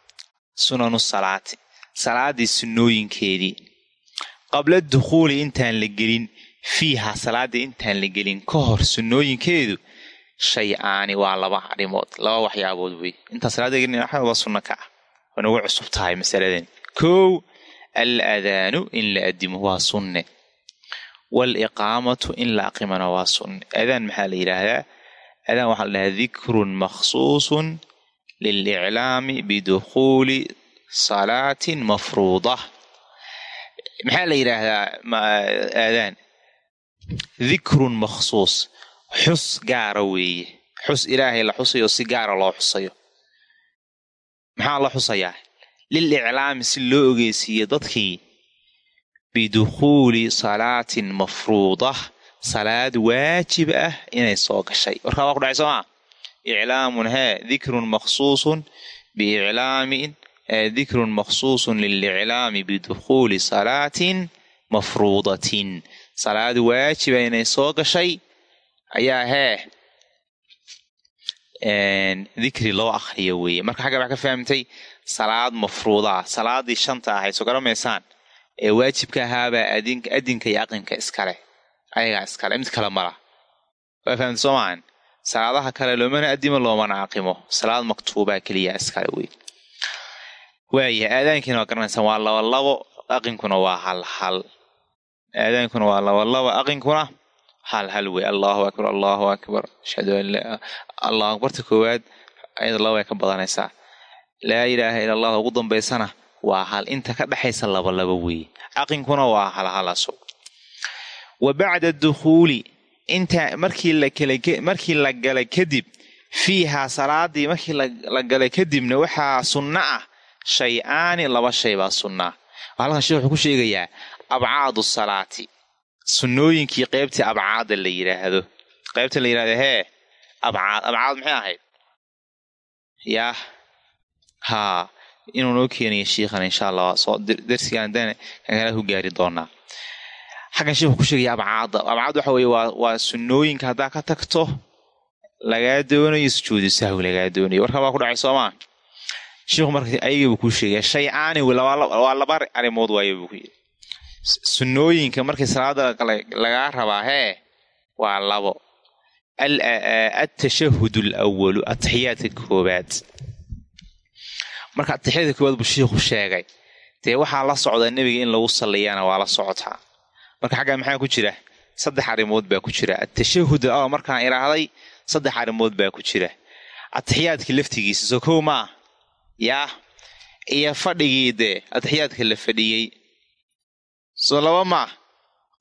sunanu salaati. Salaadii sunnooyinkeedii. Qabla dukhuuli intaan la gelin fiiha salaada intaan la gelin ka hor sunnooyinkeedu shay aani waa laba arrimood laba waxyaabood wey intaan salaada gelin waa sunno ka ah. Waa nagu cusub tahay masaladan. Kow al adaanu in la adimo waa sunne. Waaliqaamatu in la aqimana waa sunne. Adaan maxaa la yidhaahdaa? Adaan waxaa la dhahaa dikrun makhsuusun liliclaami bidukhuuli salaatin mafruuda maxaa la yidhaahdaa aadaan dikrun makhsuus. Xus gaara weeye. Xus ilaahay la xusayo si gaara loo xusayo. Maxaa la xusayaa lil iclaami si loo ogeysiiyo dadkii. Bidukhuuli salaatin mafruuda salaad waajib ah inay soo gashay. Warkaa waa ku dhacay soomaa iclaamun hee dikrun makhsuusun biiclaamin dikrun makhsuusun liliclaami bidukhuuli salaatin mafruudatin salaad waajiba inay soo gashay ayaa hee dikri loo akriyo weeye marka xagga waxaa ka fahamtay salaad mafruudaa salaadii shanta ahayd soo garamaysaan ee waajibka ahaabaa adinka iyo aqinka iskale ayagaa iskale mid kale mala waa fahamta soo salaadaha kale loomana adimo loomana aqimo salaad maktuubaa keliya iskale wey waaya aadaankiina waa garanaysaan waa labo aqinkuna waa hal hal aadaankuna waa laba labo aqinkuna hal hal wey allahu akbar allahu akbar ashhadu allahu akbarta koowaad ayada laba way ka badanaysaa laa ilaaha ila allah ugu dambaysana waa hal inta ka dhexaysa laba laba weeye aqinkuna waa hal halaso wa bacda dukhuuli inta markii lamarkii la galay kadib fiihaa salaadii markii la galay kadibna waxaa sunno ah shay-aani laba shay baa sunnaa halkan sheekh wuxuu ku sheegayaa abcaadu salaati. Sunnooyinkii qeybtii abcaada la yidhaahdo qeybta la yidhahdo hee abcaad abcaad maxay ahayd? Yaah haa inuu noo keenayo shiikhan insha allah soo darsigaan dan kankala ku doonaa. Xaggan sheekhu ku sheegaya abcaadda. Abcaad waxa weeye waa waa sunnooyinka haddaa ka tagto lagaa doonayo sujuudu sahwi lagaa doonayo warkaa baa ku dhacay soomaa sheikhu marka ayaga buu kuu sheegaya shay aani waa laba arrimood waayo buu ku yidhi sunnooyinka markii salaada lagaa rabaa hee waa labo. Altashahud alawalu ataxiyaadka koobaad marka ataxiyaadka koobaad buu shiikhu sheegay. Dee waxaa la socdaa nebiga in lagu salliyana waa la socotaa marka xaggaa maxaa ku jira? Saddex arrimood baa ku jira. Atashahud alawal markaan idhaahday saddex arrimood baa ku jira. Ataxiyaadka laftigiisa soo kow maa yaa iyo fadhigii dee ataxiyaadka la fadhiyey soo laba maa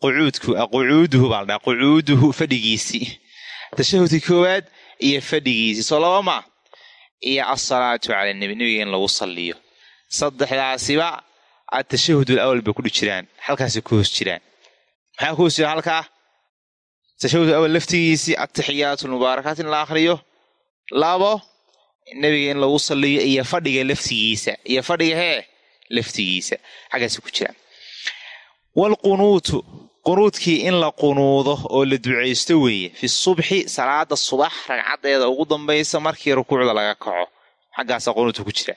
qucuudku qucuuduhu baa la qucuuduhu fadhigiisii tashahudka koowaad iyo fadhigiisii soo laba maa iyo asalaatu cala nebi nebiga in lagu salliyo. Saddexdaasiba atashahud alawal bay kudhi jiraan halkaasay ku hoos jiraan. Maxaa ku hoos jiraan halkaa? Tashahud alawal laftigiisii ataxiyaatu lmubaarakaat in la akhriyo. Labo nebiga in lagu salliyo iyo fadhiga laftigiisa iyo fadhiga hee laftigiisa. Xaggaasay ku jiraan waalqunuutu qunuudkii in la qunuudo oo la ducaysto weeye fi subxi salaada subax ragcaddeeda ugu dambaysa markii rukuucda laga kaco xaggaasa qunuudka ku jira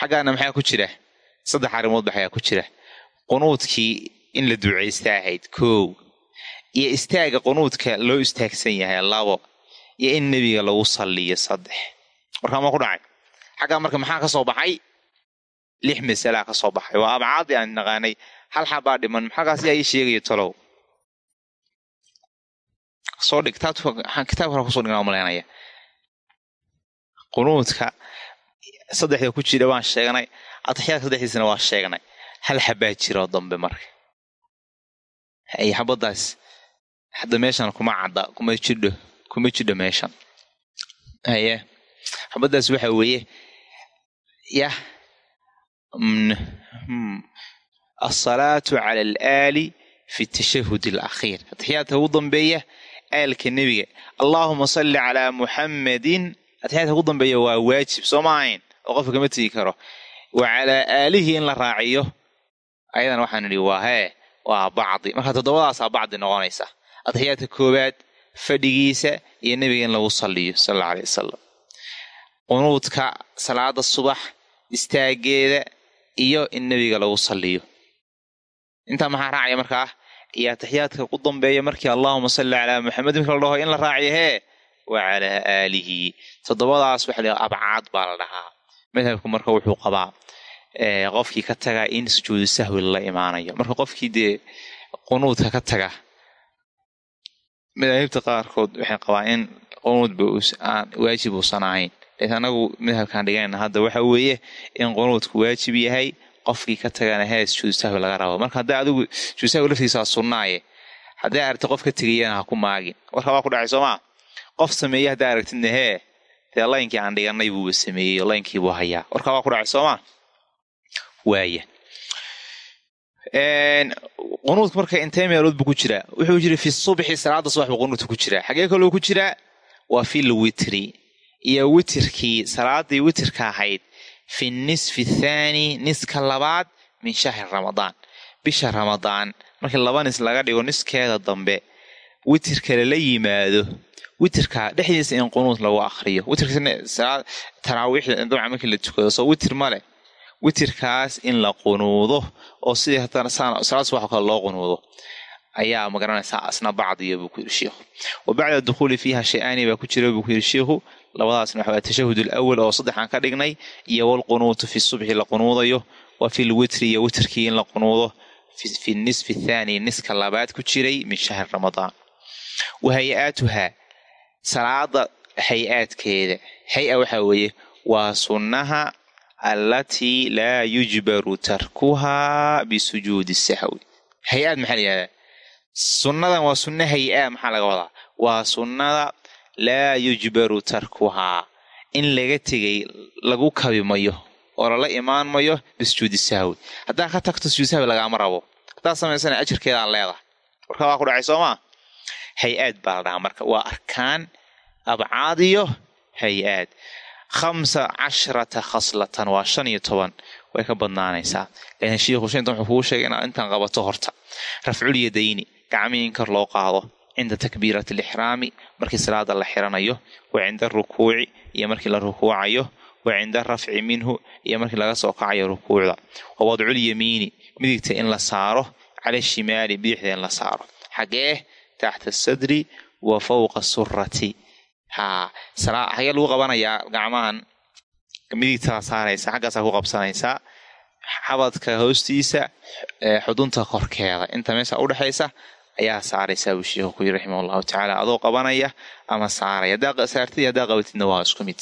xaggaana maxaa ku jira saddex arrimood ba xagaa ku jira qunuudkii in la ducaysta ahayd koow iyo istaaga qunuudka loo istaagsan yahay labo iyo in nebiga lagu salliyo saddex markaa ma ku dhacay xaggaa marka maxaa ka soo baxay lix masalaa ka soo baxay waa abcaadii aan naqaanay hal xabaa dhiman maxaagaas yaa ii sheegaya talow soo dhig kitaabka hore ku soo dhignaa u malaynaya qunuudka saddexda ku jira waan sheegnay ataxiyaadka saddexdiisana waa sheegnay hal xabaa jiroo dambe marka. Ay xabadaas hadda meeshan kuma cadda kuma jidho kuma jidho meeshan. Haye xabadaas waxa weeye yah asalaatu cala alaali fi tashahud alakhiir atixiyaadka ugu dambeeya aalka nebiga allaahuma salli calaa muxammadin atixiyaadka ugu dambeeya waa waajib soo ma ahayn oo qofka kama tegi karo wa calaa aalihi in la raaciyo ayadan waxaan idhi waa hee waa bacdi marka toddobadaasaa bacdi noqonaysa atixiyaadka koowaad fadhigiisa iyo nebiga in lagu salliyo sal alla alay wasalam qunuudka salaada subax istaageeda iyo in nebiga lagu salliyo intaa maxaa raacaya markaa? Iyo atixiyaadka ku dambeeya markii allahuma salli calaa muxamed marka la dhaho in la raaciyo hee? Wa aalihi. Toddobadaas waxa la abcaad baa la dhahaa. Madhabku marka wuxuu qabaa qofkii ka taga in sujuudu sahwi la imaanayo. Marka qofkii dee qunuudka ka taga madaahibta qaarkood waxay qabaa in qunuudba waajib uusan ahayn anagu madhabkaan dhigayna hadda waxa weeye in qunuudku waajib yahay qofkii ka tagana hee sujuudu sahwi laga rabo. Marka hadda adigu sujuudu sahwi laftiisa sunnaaye hadday aragti qof ka tegayana ha ku maagin. Warka waa ku dhacay soomaa qof sameeye haddaa aragtidna hee dee laynkii aan dhiganay buuba sameeyey laynkiibuu hayaa. Warka waa ku dhacay soomaa waaya qunuudka marka intee meelood buu ku jiraa wuxuu jira fi subxi salaada subax buu qunuudka ku jiraa xagee kaloo ku jiraa waa fil witri iyo witirkii salaadii witirka ahayd fi nisfi thaani niska labaad min shahri ramadaan bisha ramadaan markii laba nis laga dhigo niskeeda dambe witirka lala yimaado witirka dhexdiisa in qunuud lagu akriyo witrtaraawiixda dabcan markii la tukado. Soo witir male witirkaas in la qunuudo oo sidii haddana salaad subax kale loo qunuudo. Ayaa ma garanaysaa asna bacdiya buu ku yidhi sheikhu. Wa bacda dukhuuli fiiha shay-aani baa ku jira buu ku yidhi sheikhu labadaasna waxa tashahud alawal oo saddexaan ka dhignay iyo walqunuutu fi subxi la qunuudayo wa fi lwitri iyo witrkii in la qunuudo fi nisfi thaani niska labaad ku jiray min shahri ramadaan wa hay'aatuhaa salaada hay'aadkeeda hay'a waxaa weeye waa sunnaha allatii laa yujbaru tarkuhaa bisujuudi sahwi. Hay'aad maxaa la yihahdaa sunnadan waa sunna hay'a maxaa laga wadaa? Waa sunnada laa yujbaru tarkuhaa. In laga tegay lagu kabi mayo oo lala imaan mayo bisujuudi sahwi. Haddaa ka tagto sujuud lagaama rabo. Haddaad samaysana ajirkeedaan leedahay. Warka waa ku dhacay soomaa hay'aad baa la dhahaa marka. Waa arkaan abcaad iyo hay'aad khamsa casharata khaslatan waa shan iyo toban. Way ka badnaanaysaa. Laakiin shiikhu shantan wuxuu kugu sheegay inaad intaan qabato horta. Rafculyadayni gacmihii in kor loo qaado cinda takbiirati alixraami markii salaada la xiranayo wa cinda arukuuci iyo markii la rukuucayo wa cinda arafci minhu iyo markii laga soo kacayo rukuucda wa wadculyamiini midigta in la saaro cala shimaali bidixda in la saaro xagee taxta asadri wa fawqa surati haa xagee lagu qabanayaa gacmahan midigtaa saaraysa xaggaasaa ku qabsanaysaa xabadka hoostiisa xudunta korkeeda inta meesha udhexaysa ayaa saaraysaa buu sheikhu ku yiri raximah allahu tacaala. Adoo qabanaya ama saaraya. Haddaa saartid haddaa qabatidna waa isku mid.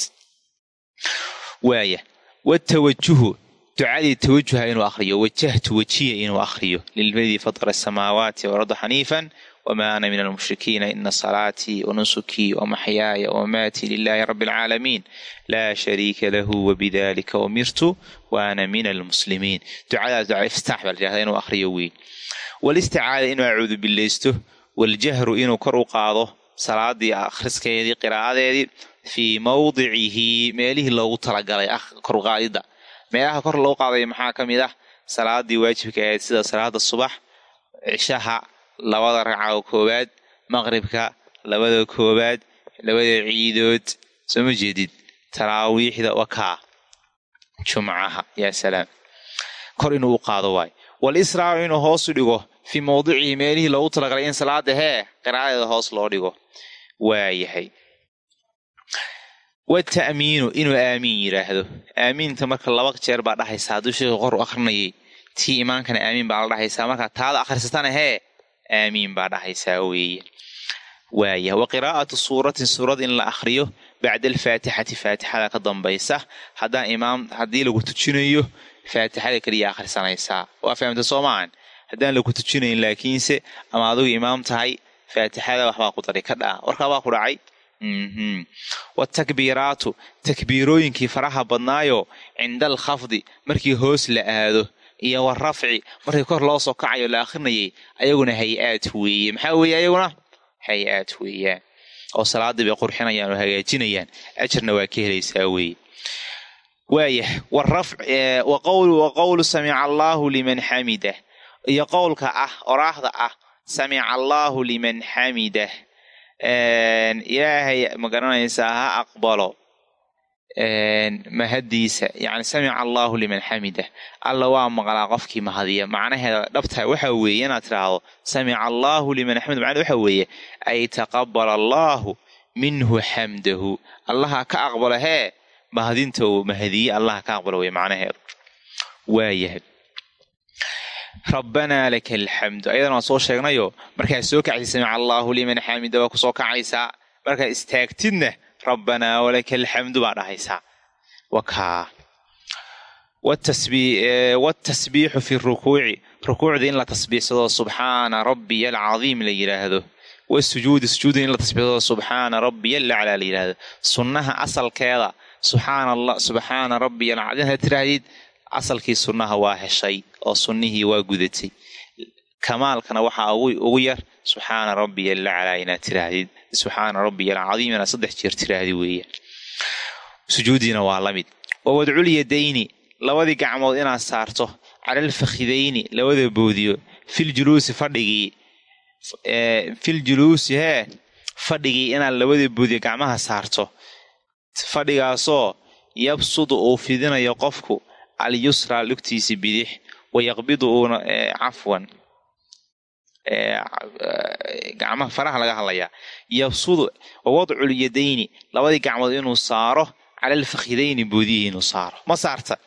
Waaya watawajuhu ducadii tawajuha inuu akriyo wajahtu wajiya inuu akriyo lilmadii fatara asamaawaati warada xaniifan wma ana min almushrikiina ina salaatii wanusukii wamaxyaaya wamaatii lilahi rabi alcaalamiin laa shariika lahu wabidalika umirtu waana min almuslimiin. Ducadaas duca iftaax baa layihahda inuu akhriyo weyn walisticaada inuu acuudu billaysto waljahru inuu kor u qaado salaadii akhriskeedii qiraa'adeedii fii mawdicihi meelihii loogu talagalay koruqaadida meelaha kor loo qaadaya maxaa ka mid ah? Salaadii waajibka ahayd sida salaada subax cishaha labada ragca koowaad maqribka labada koowaad labada ciidood. Soo ma jeedid? Taraawiixda wakaa jumcaha yaa salaam. Kor inuu u qaado waayo walisraaru inuu hoos u dhigo fii mawdicihi meelihii loogu talagalay in salaada hee qiraadeeda hoos loo dhigo. Waayahay. Wata'miinu inuu aamiin yidhaahdo aamiinta marka laba jeer baa dhahaysa. Hadduu sheekhu qor u akrinayay tii imaankana aamiin baa la dhahaysaa marka taada akhrisatana hee aamiin baa dhahaysaa weeye. Waaya wa qiraa'atu suuratin suurad in la akhriyo bacda alfaatixati. Faatixada ka dambaysa. Haddaan imaam haddii lagu tujinayo faatixada keliya akhrisanaysaa waa fahamta soo maahan haddaan lagu tujinayn laakiinse ama adigu imaam tahay faatixada waxbaa ku dari ka dhaa. Warkaabaa ku dhacay? Watakbiiraatu takbiirooyinkii faraha badnaayo cinda alkhafdi markii hoos la aado iyo warafci markii kor loo soo kacayo la akhrinayay ayaguna hay'aad weeye maxaa weeye ayaguna? Hay'aad weeyaan oo salaadii bay qurxinayaan oo hagaajinayaan. Ajarna waa ka helaysaa weeye waayah wa qowlu samica allaahu liman xamida iyo qowlka ah oraahda ah samica allaahu liman xamidah ilaahay ma garanaysaa ha aqbalo. Mahadiisa yani samica allaahu liman xamidah alla waa maqlaa qofkii mahadiya. Macnaheeda dhabtaa waxa weeye inaad tidhaahdo samica allaahu liman xamida macned waxa weeye ay taqabala allaahu minhu xamdahu allaha ka aqbalo hee mahadinta mahadiye allaha ka aqbalo wey macnaheedu waayahay. Rabbanaa laka alxamdu ayadana waan soo sheegnayo markaad soo kacaysa samica allaahu liman xamida waa ku soo kacaysaa markaad istaagtidna rabbanaa walaka alxamdu baa dhahaysaa wakaa wtasbiixu fi rukuuci. Rukuucda in la tasbiixsado subxaana rabbiya alcadiim la yidhaahdo wasujuudi sujuuda in la tasbiixsado subxaana rabbiya alaclaa la yidhaahdo sunnaha asalkeeda subxaana rabbiya alcadiim had tiraahdid asalkii sunnaha waa heshay oo sunnihii waa gudatay. Kamaalkana waxaa ugu yar subxaana rabbiya alaclaa inaad tiraahdid subxaana rabbiya alcadiim inaad saddex jeer tiraahdi weeyaan. Sujuudiina waa la mid. Wawadculyadayni labadii gacmood inaad saarto. Calalfakhidayni labada boodiyo. Filjuluusi fadhigii. Filjuluusi hee fadhigii inaad labada boodiyo gacmaha saarto fadhigaasoo yabsudu uu fidinayo qofku alyusra lugtiisi bidix wayaqbidu uuna cafwan. Gacmaha faraha laga hadlayaa. Yabsudu wawadcul yadayni labadii gacmood inuu saaro cala alfakhidayni boodiyihii inuu saaro. Ma saarta?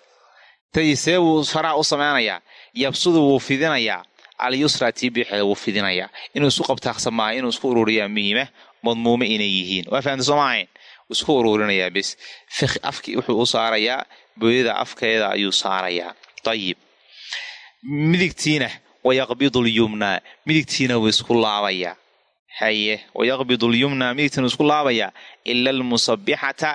Tadii see wuu faraha u samaynayaa yabsudu wuu fidinayaa alyusra tii biixeeda wuu fidinayaa. Inuu isku qabtaaqsan maaha inuu isku ururiyaa muhiima madmuume inay yihiin. Waa fahamta soo maahayn isku ururinayaa bes afki wuxuu u saarayaa boodida afkeeda ayuu saarayaa ayib midigtiina wayaqbidu lyumnaa midigtiina wuu isku laabayaa haye wayaqbidu lyumnaa midigtiina wuu isku laabayaa ila almusabixata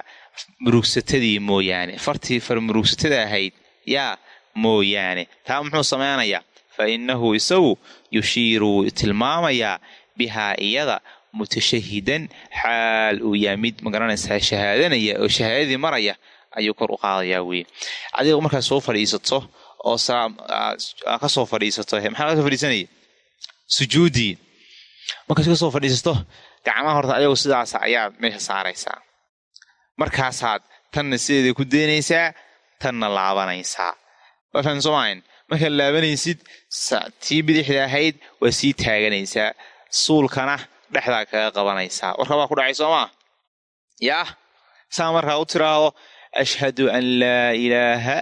murugsatadii mooyaane. Fartii far murugsatada ahayd yaa mooyaane. Taa muxuu samaynayaa fa innahu isagu yushiiru wuu tilmaamayaa bihaa iyada mutashahidan xaal uu yaa mid ma garanaysaa shahaadanaya oo shahaadadii maraya ayuu kor u qaadayaa weye. Adiga markaad soo fadhiisato oo ka soo fadhiisato maxaa laga soo fadhiisanaya? Sujuudii markaad ka soo fadhiisato gacmaha horta ayagu sidaas ayaad meesha saaraysaa. Markaasaad tanna sideeda ku daynaysaa tanna laabanaysaa. Waa fahan soomahan markaad laabanaysid tii bidixda ahayd waa sii taaganaysaa suulkana dhexdaa kaga qabanaysaa. Warka baa ku dhacay soomaa yaah saa markaa u tiraahdo ashhadu an laa ilaaha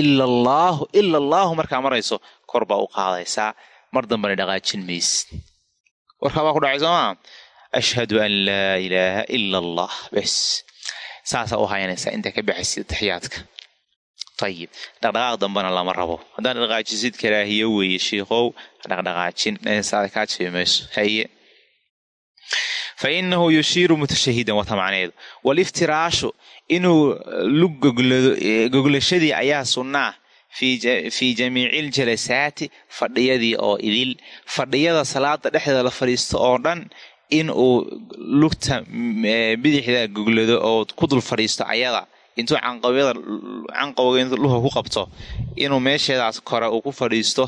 ila allaahu ila allaahu markaa marayso kor baa u qaadaysaa. Mar dambana dhaqaajin maysid warkaa baa ku dhacay soomaa ashhadu an laa ilaaha ila allah bes. Saasaa u hayanaysaa intaa ka baxaysid taxiyaadka. Ayib dhaqdhaqaaq dambana lama rabo. Haddaan dhaqaajisid karaahiyo weeye shiikow dhaqdhaqaajin. Kaa jabi mayso haye fa inahu yushiiru mutashahidan wata macneedu waliftiraashu inuu lug goglashadii ayaa sunnaa fii jamiici ljalasaati fadhiyadii oo idil fadhiyada salaada dhexdeeda la fadhiisto oo dhan in uu lugta bidixda goglado oo ku dul fadhiisto ayada intuu canqawyada canqawga intuu luha ku qabto inuu meesheedaas kore uu ku fadhiisto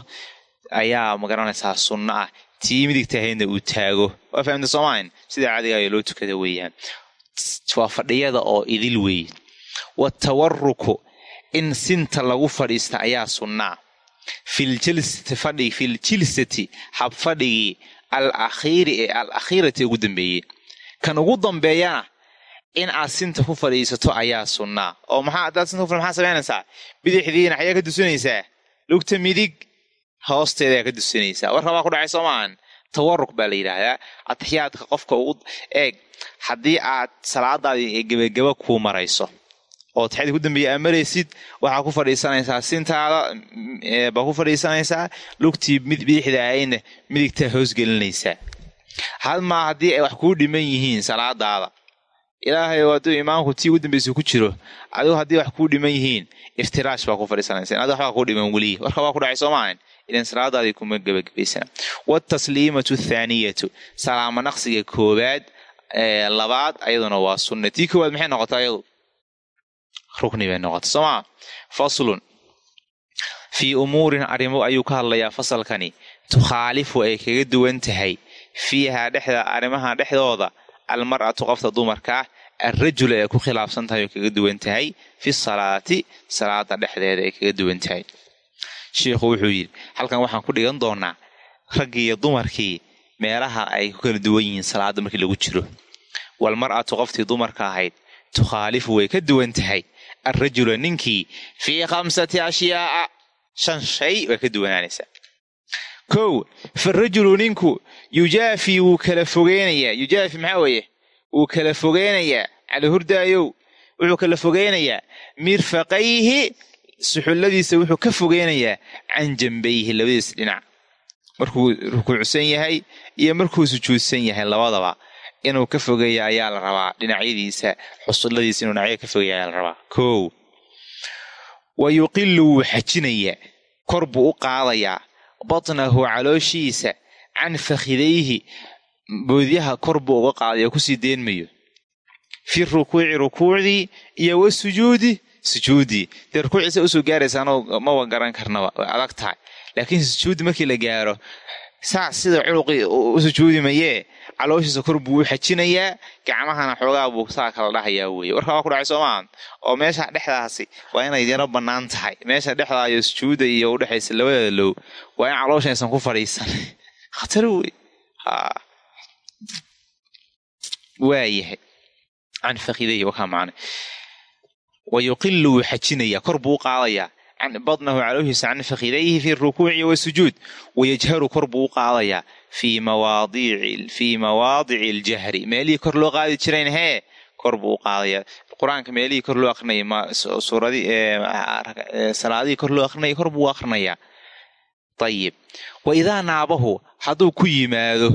ayaa ma garanaysaa sunno ah tii midigtahaydna uu taago. Waa fahamta soomaalian sida caadiga ayaa loo tukada weeyaan. Waa fadhiyada oo idil weeye watawaruku in sinta lagu fadhiista ayaa sunnaa. Filjilsati hab fadhigii al akhiiri ee al akhiirati ugu dambeeyey. Kan ugu dambeeyana in aad sinta ku fadhiisato ayaa sunnaa. Oo maxaa haddaad sinta ku maxaa samaynaysaa bidixdiina xayaa ka dusanaysaa lugta midig hoosteedaa ka dusanaysaa warka baa ku dhacay soo maahan tawaruk baa la yidhaahdaa. Atixiyaadka qofka ugu eeg haddii aad salaadaadii gebageba kuu marayso oo taxidii ku dambeeya aad maraysid waxaa ku fadhiisanaysaa sintaada baa ku fadhiisanaysaa lugtii bidixda ahayna midigtaa hoosgelinaysaa hadmaa haddii ay wax kuu dhiman yihiin salaadaada. Ilaahay hadduu imaamku tii ugu dambaysa ku jiro adigu haddii wax kuu dhiman yihiin iftiraash baa ku fadhiisanaysa adi waxbaa kuu dhiman weliyi warka waa ku dhacay soo maahan idan salaadaadii kuma gebagabaysana waatasliimatu athaaniyatu salaamo naqsiga koowaad labaad ayaduna waa sunna tii koowaad maxay noqota ayadu rukni bay noqota soo maa faslun fii umuurin arrimo ayuu ka hadlayaa fasalkani tukhaalifu ay kaga duwan tahay fiihaa dhexda arrimaha dhexdooda almar'atu qofta dumarkaa alrajul ay ku khilaafsan tahay oo kaga duwan tahay fi salaati salaada dhexdeeda ay kaga duwan tahay sheikhu wuxuu yidhi halkan waxaan ku dhigan doonaa raggii iyo dumarkii meelaha ay ku kala duwan yihiin salaada markii lagu jiro. Walmar'atu qoftii dumarka ahayd tukhaalifu way ka duwan tahay. Alrajula ninkii fii khamsati ashyaa'a shan shay way ka duwanaanaysaa. Kow farajulu ninku yujaafi wuu kala fogeynayaa yujaafi maxaa weeye? Wuu kala fogeynayaa cali hurdaayow wuxuu kala fogeynayaa mirfaqayhi suxulladiisa wuxuu ka fogeynayaa can jambayhi labadiis dhinac. Markuu rukuucsan yahay iyo markuu sujuudsan yahay labadaba inuu ka fogeeya ayaa la rabaa dhinacyadiisa xusulladiisa inuu dhinacya ka fogeeya ayaa la rabaa. Kow wa yuqilu wuu xajinayaa kor buu u qaadayaa batnahu calooshiisa can fakhidayhi boodyaha kor buu uga qaadaya ku sii deenmayo. Fi rukuuci rukuucdii iyo wasujuudi sujuudii dee rukuuciisa u soo gaaraysa anoo maba garan karnaba way adag tahay. Laakiin sujuudi markii la gaaro saa sida culuqii u sujuudi calooshiisa kor buu u xajinayaa gacmahana xoogaa buu saa kala dhahayaa weye warkaa waa ku dhacay soo maahan oo meesha dhexdaasi waa inay yaro bannaan tahay. Meesha dhexdaayo sujuuda iyo udhexaysa labada low waa in caloosha aysan ku fadhiisan. Khatar wey waayahay. Can fakiday wakaa macna wa yuqilu wuu xajinayaa kor buu u qaadayaa badnahu calooshiisa can fakhidayhi fi rukuuci wasujuud wayajharu kor buu u qaadayaa fii mawaadici aljahri meelihii kor loo qaadi jirayn hee kor buu u qaadayaa qur'aanka meelihii kor loo akrinaya salaadihii kor loo akrinaya kor buu akrinayaa ayib wa idaa naabahu hadduu ku yimaado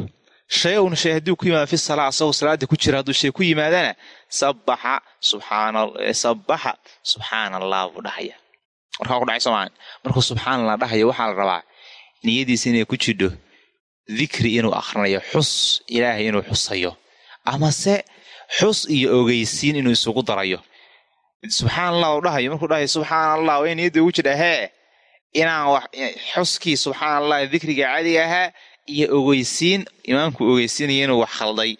shay-un shay hadduu ku yimaado fi salaa asagoo salaada ku jira hadduu shay ku yimaadana sabaxa subxaansabaxa subxaana allah buu dhahaya warkaa ku dhacay soomaa markuu subxaan allah dhahayo waxaa la rabaa niyadiisa inay ku jidho dikri inuu akhrinayo xus ilaahay inuu xusayo amase xus iyo ogeysiin inuu isugu darayo subxaan allah u dhahayo markuu dhahayo subxaana allah way niyadda ugu jidha hee inaan xuskii subxaan allah dikriga caadiga ahaa iyo ogeysiin imaamku ogeysiinaya inuu wax khalday.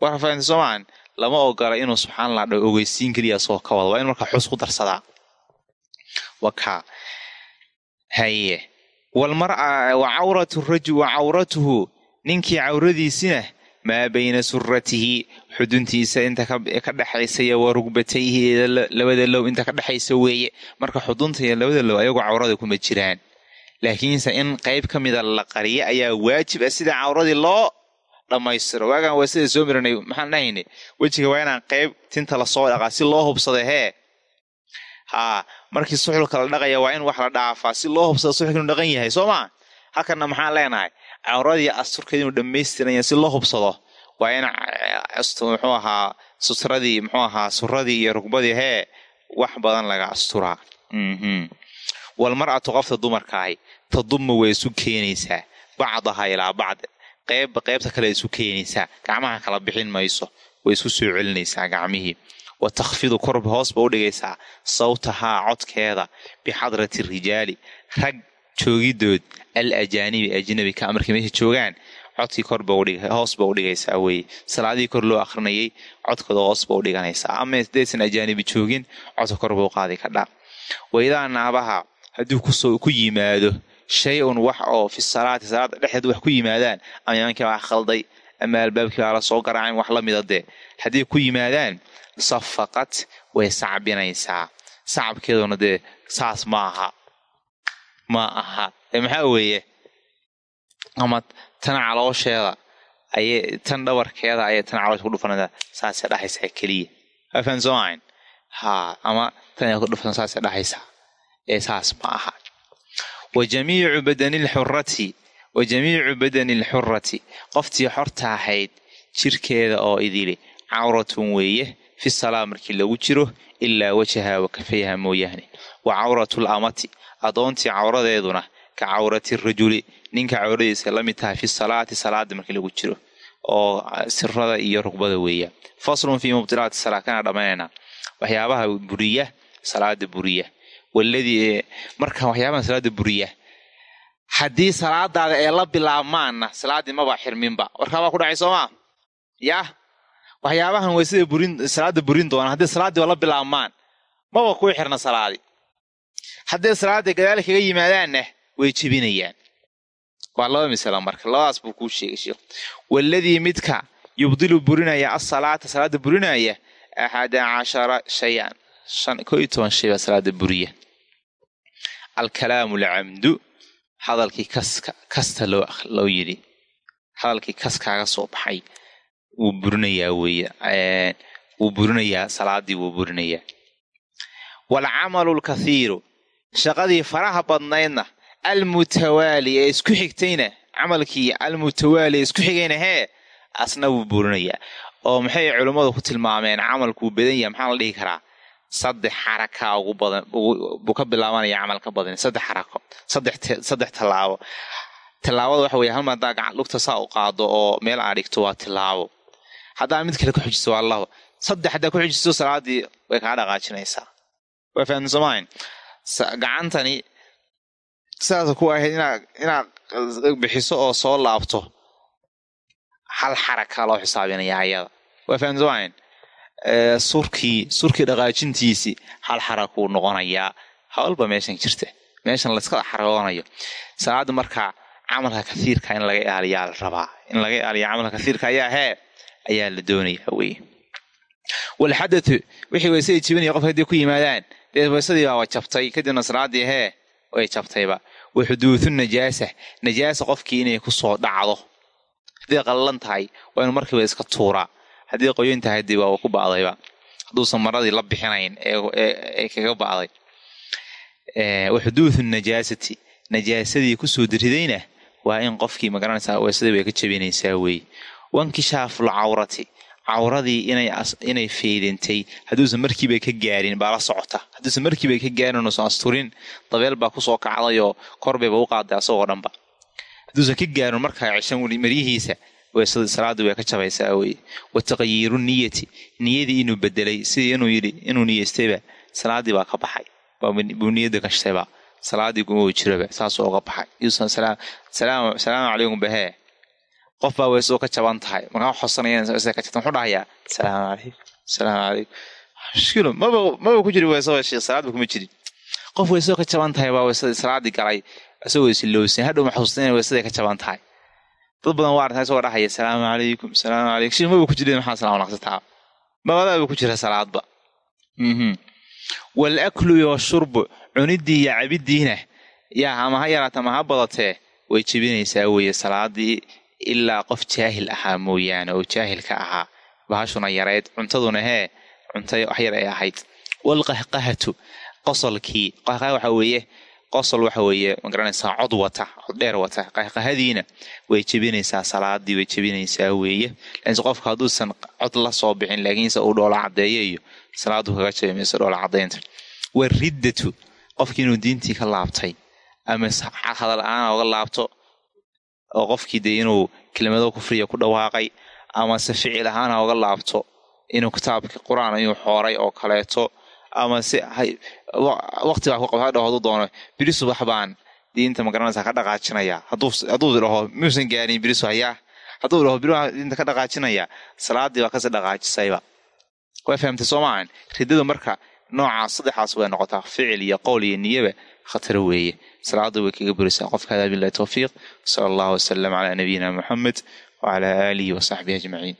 Warka fahamta soomaan lama ogola inuu subxaan allah dhaho ogeysiin keliya ka wada waa inu markaa xus ku darsadaa. Wakaa haye. Walmara wa cawratu rajul wa cawratuhu. Ninkii cawradiisina maa bayna suratihi xuduntiisa inta ka dhexaysaya wa rugbatayhi labada low inta ka dhexaysa weeye. Marka xudunta iyo labada low ayagoo cawrada kuma jiraan laakiinse in qayb ka mida la qariyo ayaa waajib ah. Sida cawradii loo dhammaystiro. Waagaan waa sida soo miranay maxaan dhahayne? Wejiga waa inaan qayb tinta la soo dhaqaa si loo hubsada hee. Haa markii suxulka la dhaqaya waa in wax la dhaafaa si loo hubsado suxulka inuu dhaqan yahay. Soo maa halkanna maxaan leenahay cawradii asturkeed inuu dhammaystiranya si loo hubsado. Waa in muxuu ahaa sutradii muxuu ahaa suradii iyo rugbadii hee. Wax badan laga asturaa. Walmar'atu qofta dumarkaahi tadummu way isu keenaysaa bacdaha ilaa bacd qeybba qeybta kale isu keenaysaa gacmaha kala bixin mayso way isku soo celinaysaa gacmihii wa takhfidu korba hoos ba u dhigaysaa sawtahaa codkeeda bixadrati rijaali rag joogidood al ajaanibi ajnabi ka markay meesha joogaan codkii korhoos ba u dhigaysaa weye salaadihii kor loo akrinayay codkooda hoos ba u dhiganaysaa ama hadaysan ajaanibi joogin codka kor ba u qaadi kadhaa waidaa naabaha hadduu ku yimaado shay-un wax oo fi salaati salaada dhexdeed wax ku yimaadaan ama imaamkii baa khalday ama albaabkii baa la soo garaacin wax la mida dee hadday ku yimaadaan safaqad way sacbinaysaa sacabkeeduna dee saas ma aha ma aha maxaa weeye ama tana caloosheeda ayay tan dhabarkeeda ayay tan caloosha ku dhufanaysaa saasay dhahaysaa keliya afaan soo ahayn ha ama tan ku dhufan saasay dhahaysaa ee saas ma aha wa jamiicu badani lxurati wa jamiicu badani alxurati qoftii xorta ahayd jirkeeda oo idili cawratun weeye fi salaa markii lagu jiro ilaa wajaha wa kafayha mooyaane wa cawratul amati addoontii cawradeeduna ka cawrati rajuli ninka cawradiisa la mid tahay fi salaati salaada markii lagu jiro oo sirada iyo rugbada weeya faslun fii mubtilaati salaa kana dhammaynayna waxyaabaha buriya salaada buriya waladii marka waxyaabaha salaada buriya. Haddii salaadaada ee la bilaabmaanna salaaddii maba xirminba. Warkaabaa ku dhacay soomaa yah waxyaabahan way sida burin salaada burin doonaan. Haddii salaaddii la bilaabmaan maba kuu xirna salaadi. Hadday salaada gadaal kaga yimaadaanna way jebinayaan. Waa laba misala marka labadaas buu kuu sheegay sheekh waladii midka yubdilu burinaya asalaata salaada burinaya axada cashara shayan shan koo iyo toban shay baa salaada buriya alkalaamu alcamdu hadalkii kaska kasta loo yidhi hadalkii kaskaaga soo baxay wuu burinayaa weeye wuu burinayaa salaadii wuu burinayaa waalcamalu lkathiiru shaqadii faraha badnaydna almutawaali ee isku xigtayna camalkii almutawaali ee isku xigayna hee asna wuu burinayaa oo maxay culimmadu ku tilmaameen camalkuu badan yaha maxaa la dhihi karaa saddex xaraka ugu badan buu ka bilaabanaya camal ka badan saddex xarako saddex tallaabo tallaabada waxa weye halma haddaa lugta saa u qaado oo meel aa dhigto waa tillaabo haddaa mid kale ku xujisto waa labo saddex haddaa ku xujisto salaadii way kaa dhaqaajinaysaa. Waa fahamsamayn gacantani sidaasa ku ahayd inaad bixiso oo soo laabto hal xaraka loo xisaabinaya ayada waa fahamsamayn surkii surkii dhaqaajintiisii hal xarakuu noqonayaa. Hawlba meeshan jirta meeshan layska xaragoonayo salaada markaa camalka kaiirka in laga ilaaliyaa la rabaa. In laga ilaaliya camalka kaiirka ayaa hee ayaa la doonayaa weye walxadatu wixii waysadii jibinaya qofka hadday ku yimaadaan. Dee waysadii baa jabtay. Kadibna salaadii hee way jabtayba wa xuduudu najaasa. Najaasa qofkii inay ku soo dhacdo. Hadday qallalan tahay waa inu markiiba iska tuuraa haddii qoyan tahay waa ku ba'dayba hadduusan maradii la bixinayn ee kaga ba'day wa xuduudu najaasati najaasadii ku soo diridayna waa in qofkii ma garanaysaa waysadii way ka jabinaysaa weeye wankishaaful cawrati cawradii inay feydantay hadduusan markiiba ka gaarin baa la socota. Hadduusan markiiba ka gaarin uusan asturin dabeel baa ku soo kacdayoo korbayba u qaaday asagoo dhanba hadduusan ka gaarin markaa ceshan maryihiisa salaadii way ka jabaysaa weye wa taqyiiru niyati. Niyadii inuu bedelay sidii inuu yidhi inuu niyeystayba salaadii baa ka baxay. Buu niyada gashtayba salaadii kuma jiraba saasuu oga baxay. Salaamu calaykum bahee qof baa weysoo ka jaban tahay. Markaa muxuu dhahayaa salaamu calaykum salaamu calaykum. Mushkilo maba maba ku jiri weysoo sheekh salaadba kuma jirin qof weysoo ka jaban tahay baa weysadii salaadii galay isagoo isilowsan hadhow ma xusuustan inay weysadii ka jaban tahay dad badan waa artaa isagoo dhahaya salaamu calaykum salaamu calaykum shil maba ku jirin maxaa salaam naqsataa mabadaaba ku jira salaadba wal aklu iyo shurbu cuniddii iyo cabiddiina yaa ama ha yaraata ama ha badatee way jebinaysaa weeye salaadii ilaa qof jaahil ahaa mooyaane oo jaahilka ahaa bahashuna yareyd cuntaduna hee cunta wax yar ay ahayd walqahqahatu qosolkii qahqaha waxa weeye qosol waxa weeye ma garanaysaa cod wata cod dheer wata. Qahqahadiina way jebinaysaa salaadii way jebinaysaa weeye. Lakiinse qofka hadduusan cod la soo bixin laakiinse uu dhoola caddeeyo iyo salaadu kaga jabi mayso dhoola caddaynta wariddatu qofkii inuu diintii ka laabtay ama hadal oga laabto oo qofkii dee inuu kelimado kufriya ku dhawaaqay ama se ficil ahaana oga laabto inuu kitaabkii qur'aan inuu xooray oo kaleeto ama se waqti baa ku qabta hadhaw hadduu doono beri subax baan diinta magaranaysa ka dhaqaajinaya. Hadduu dhaho muusan gaarin berisu hayaa. Hadduu dhaho beri diinta ka dhaqaajinaya. Salaadii baa kasi dhaqaajisayba waa fahamtay soo maahan riddadu marka noocaas saddexaas way noqotaa ficil iyo qowl iyo niyaba khatar weeye. Salaada way kaga burisaa qofka hadaa bilahi towfiiq sala allahu wasalam calaa nabiyina muxamed wacalaa aalihi wasaxbihi ajmaciin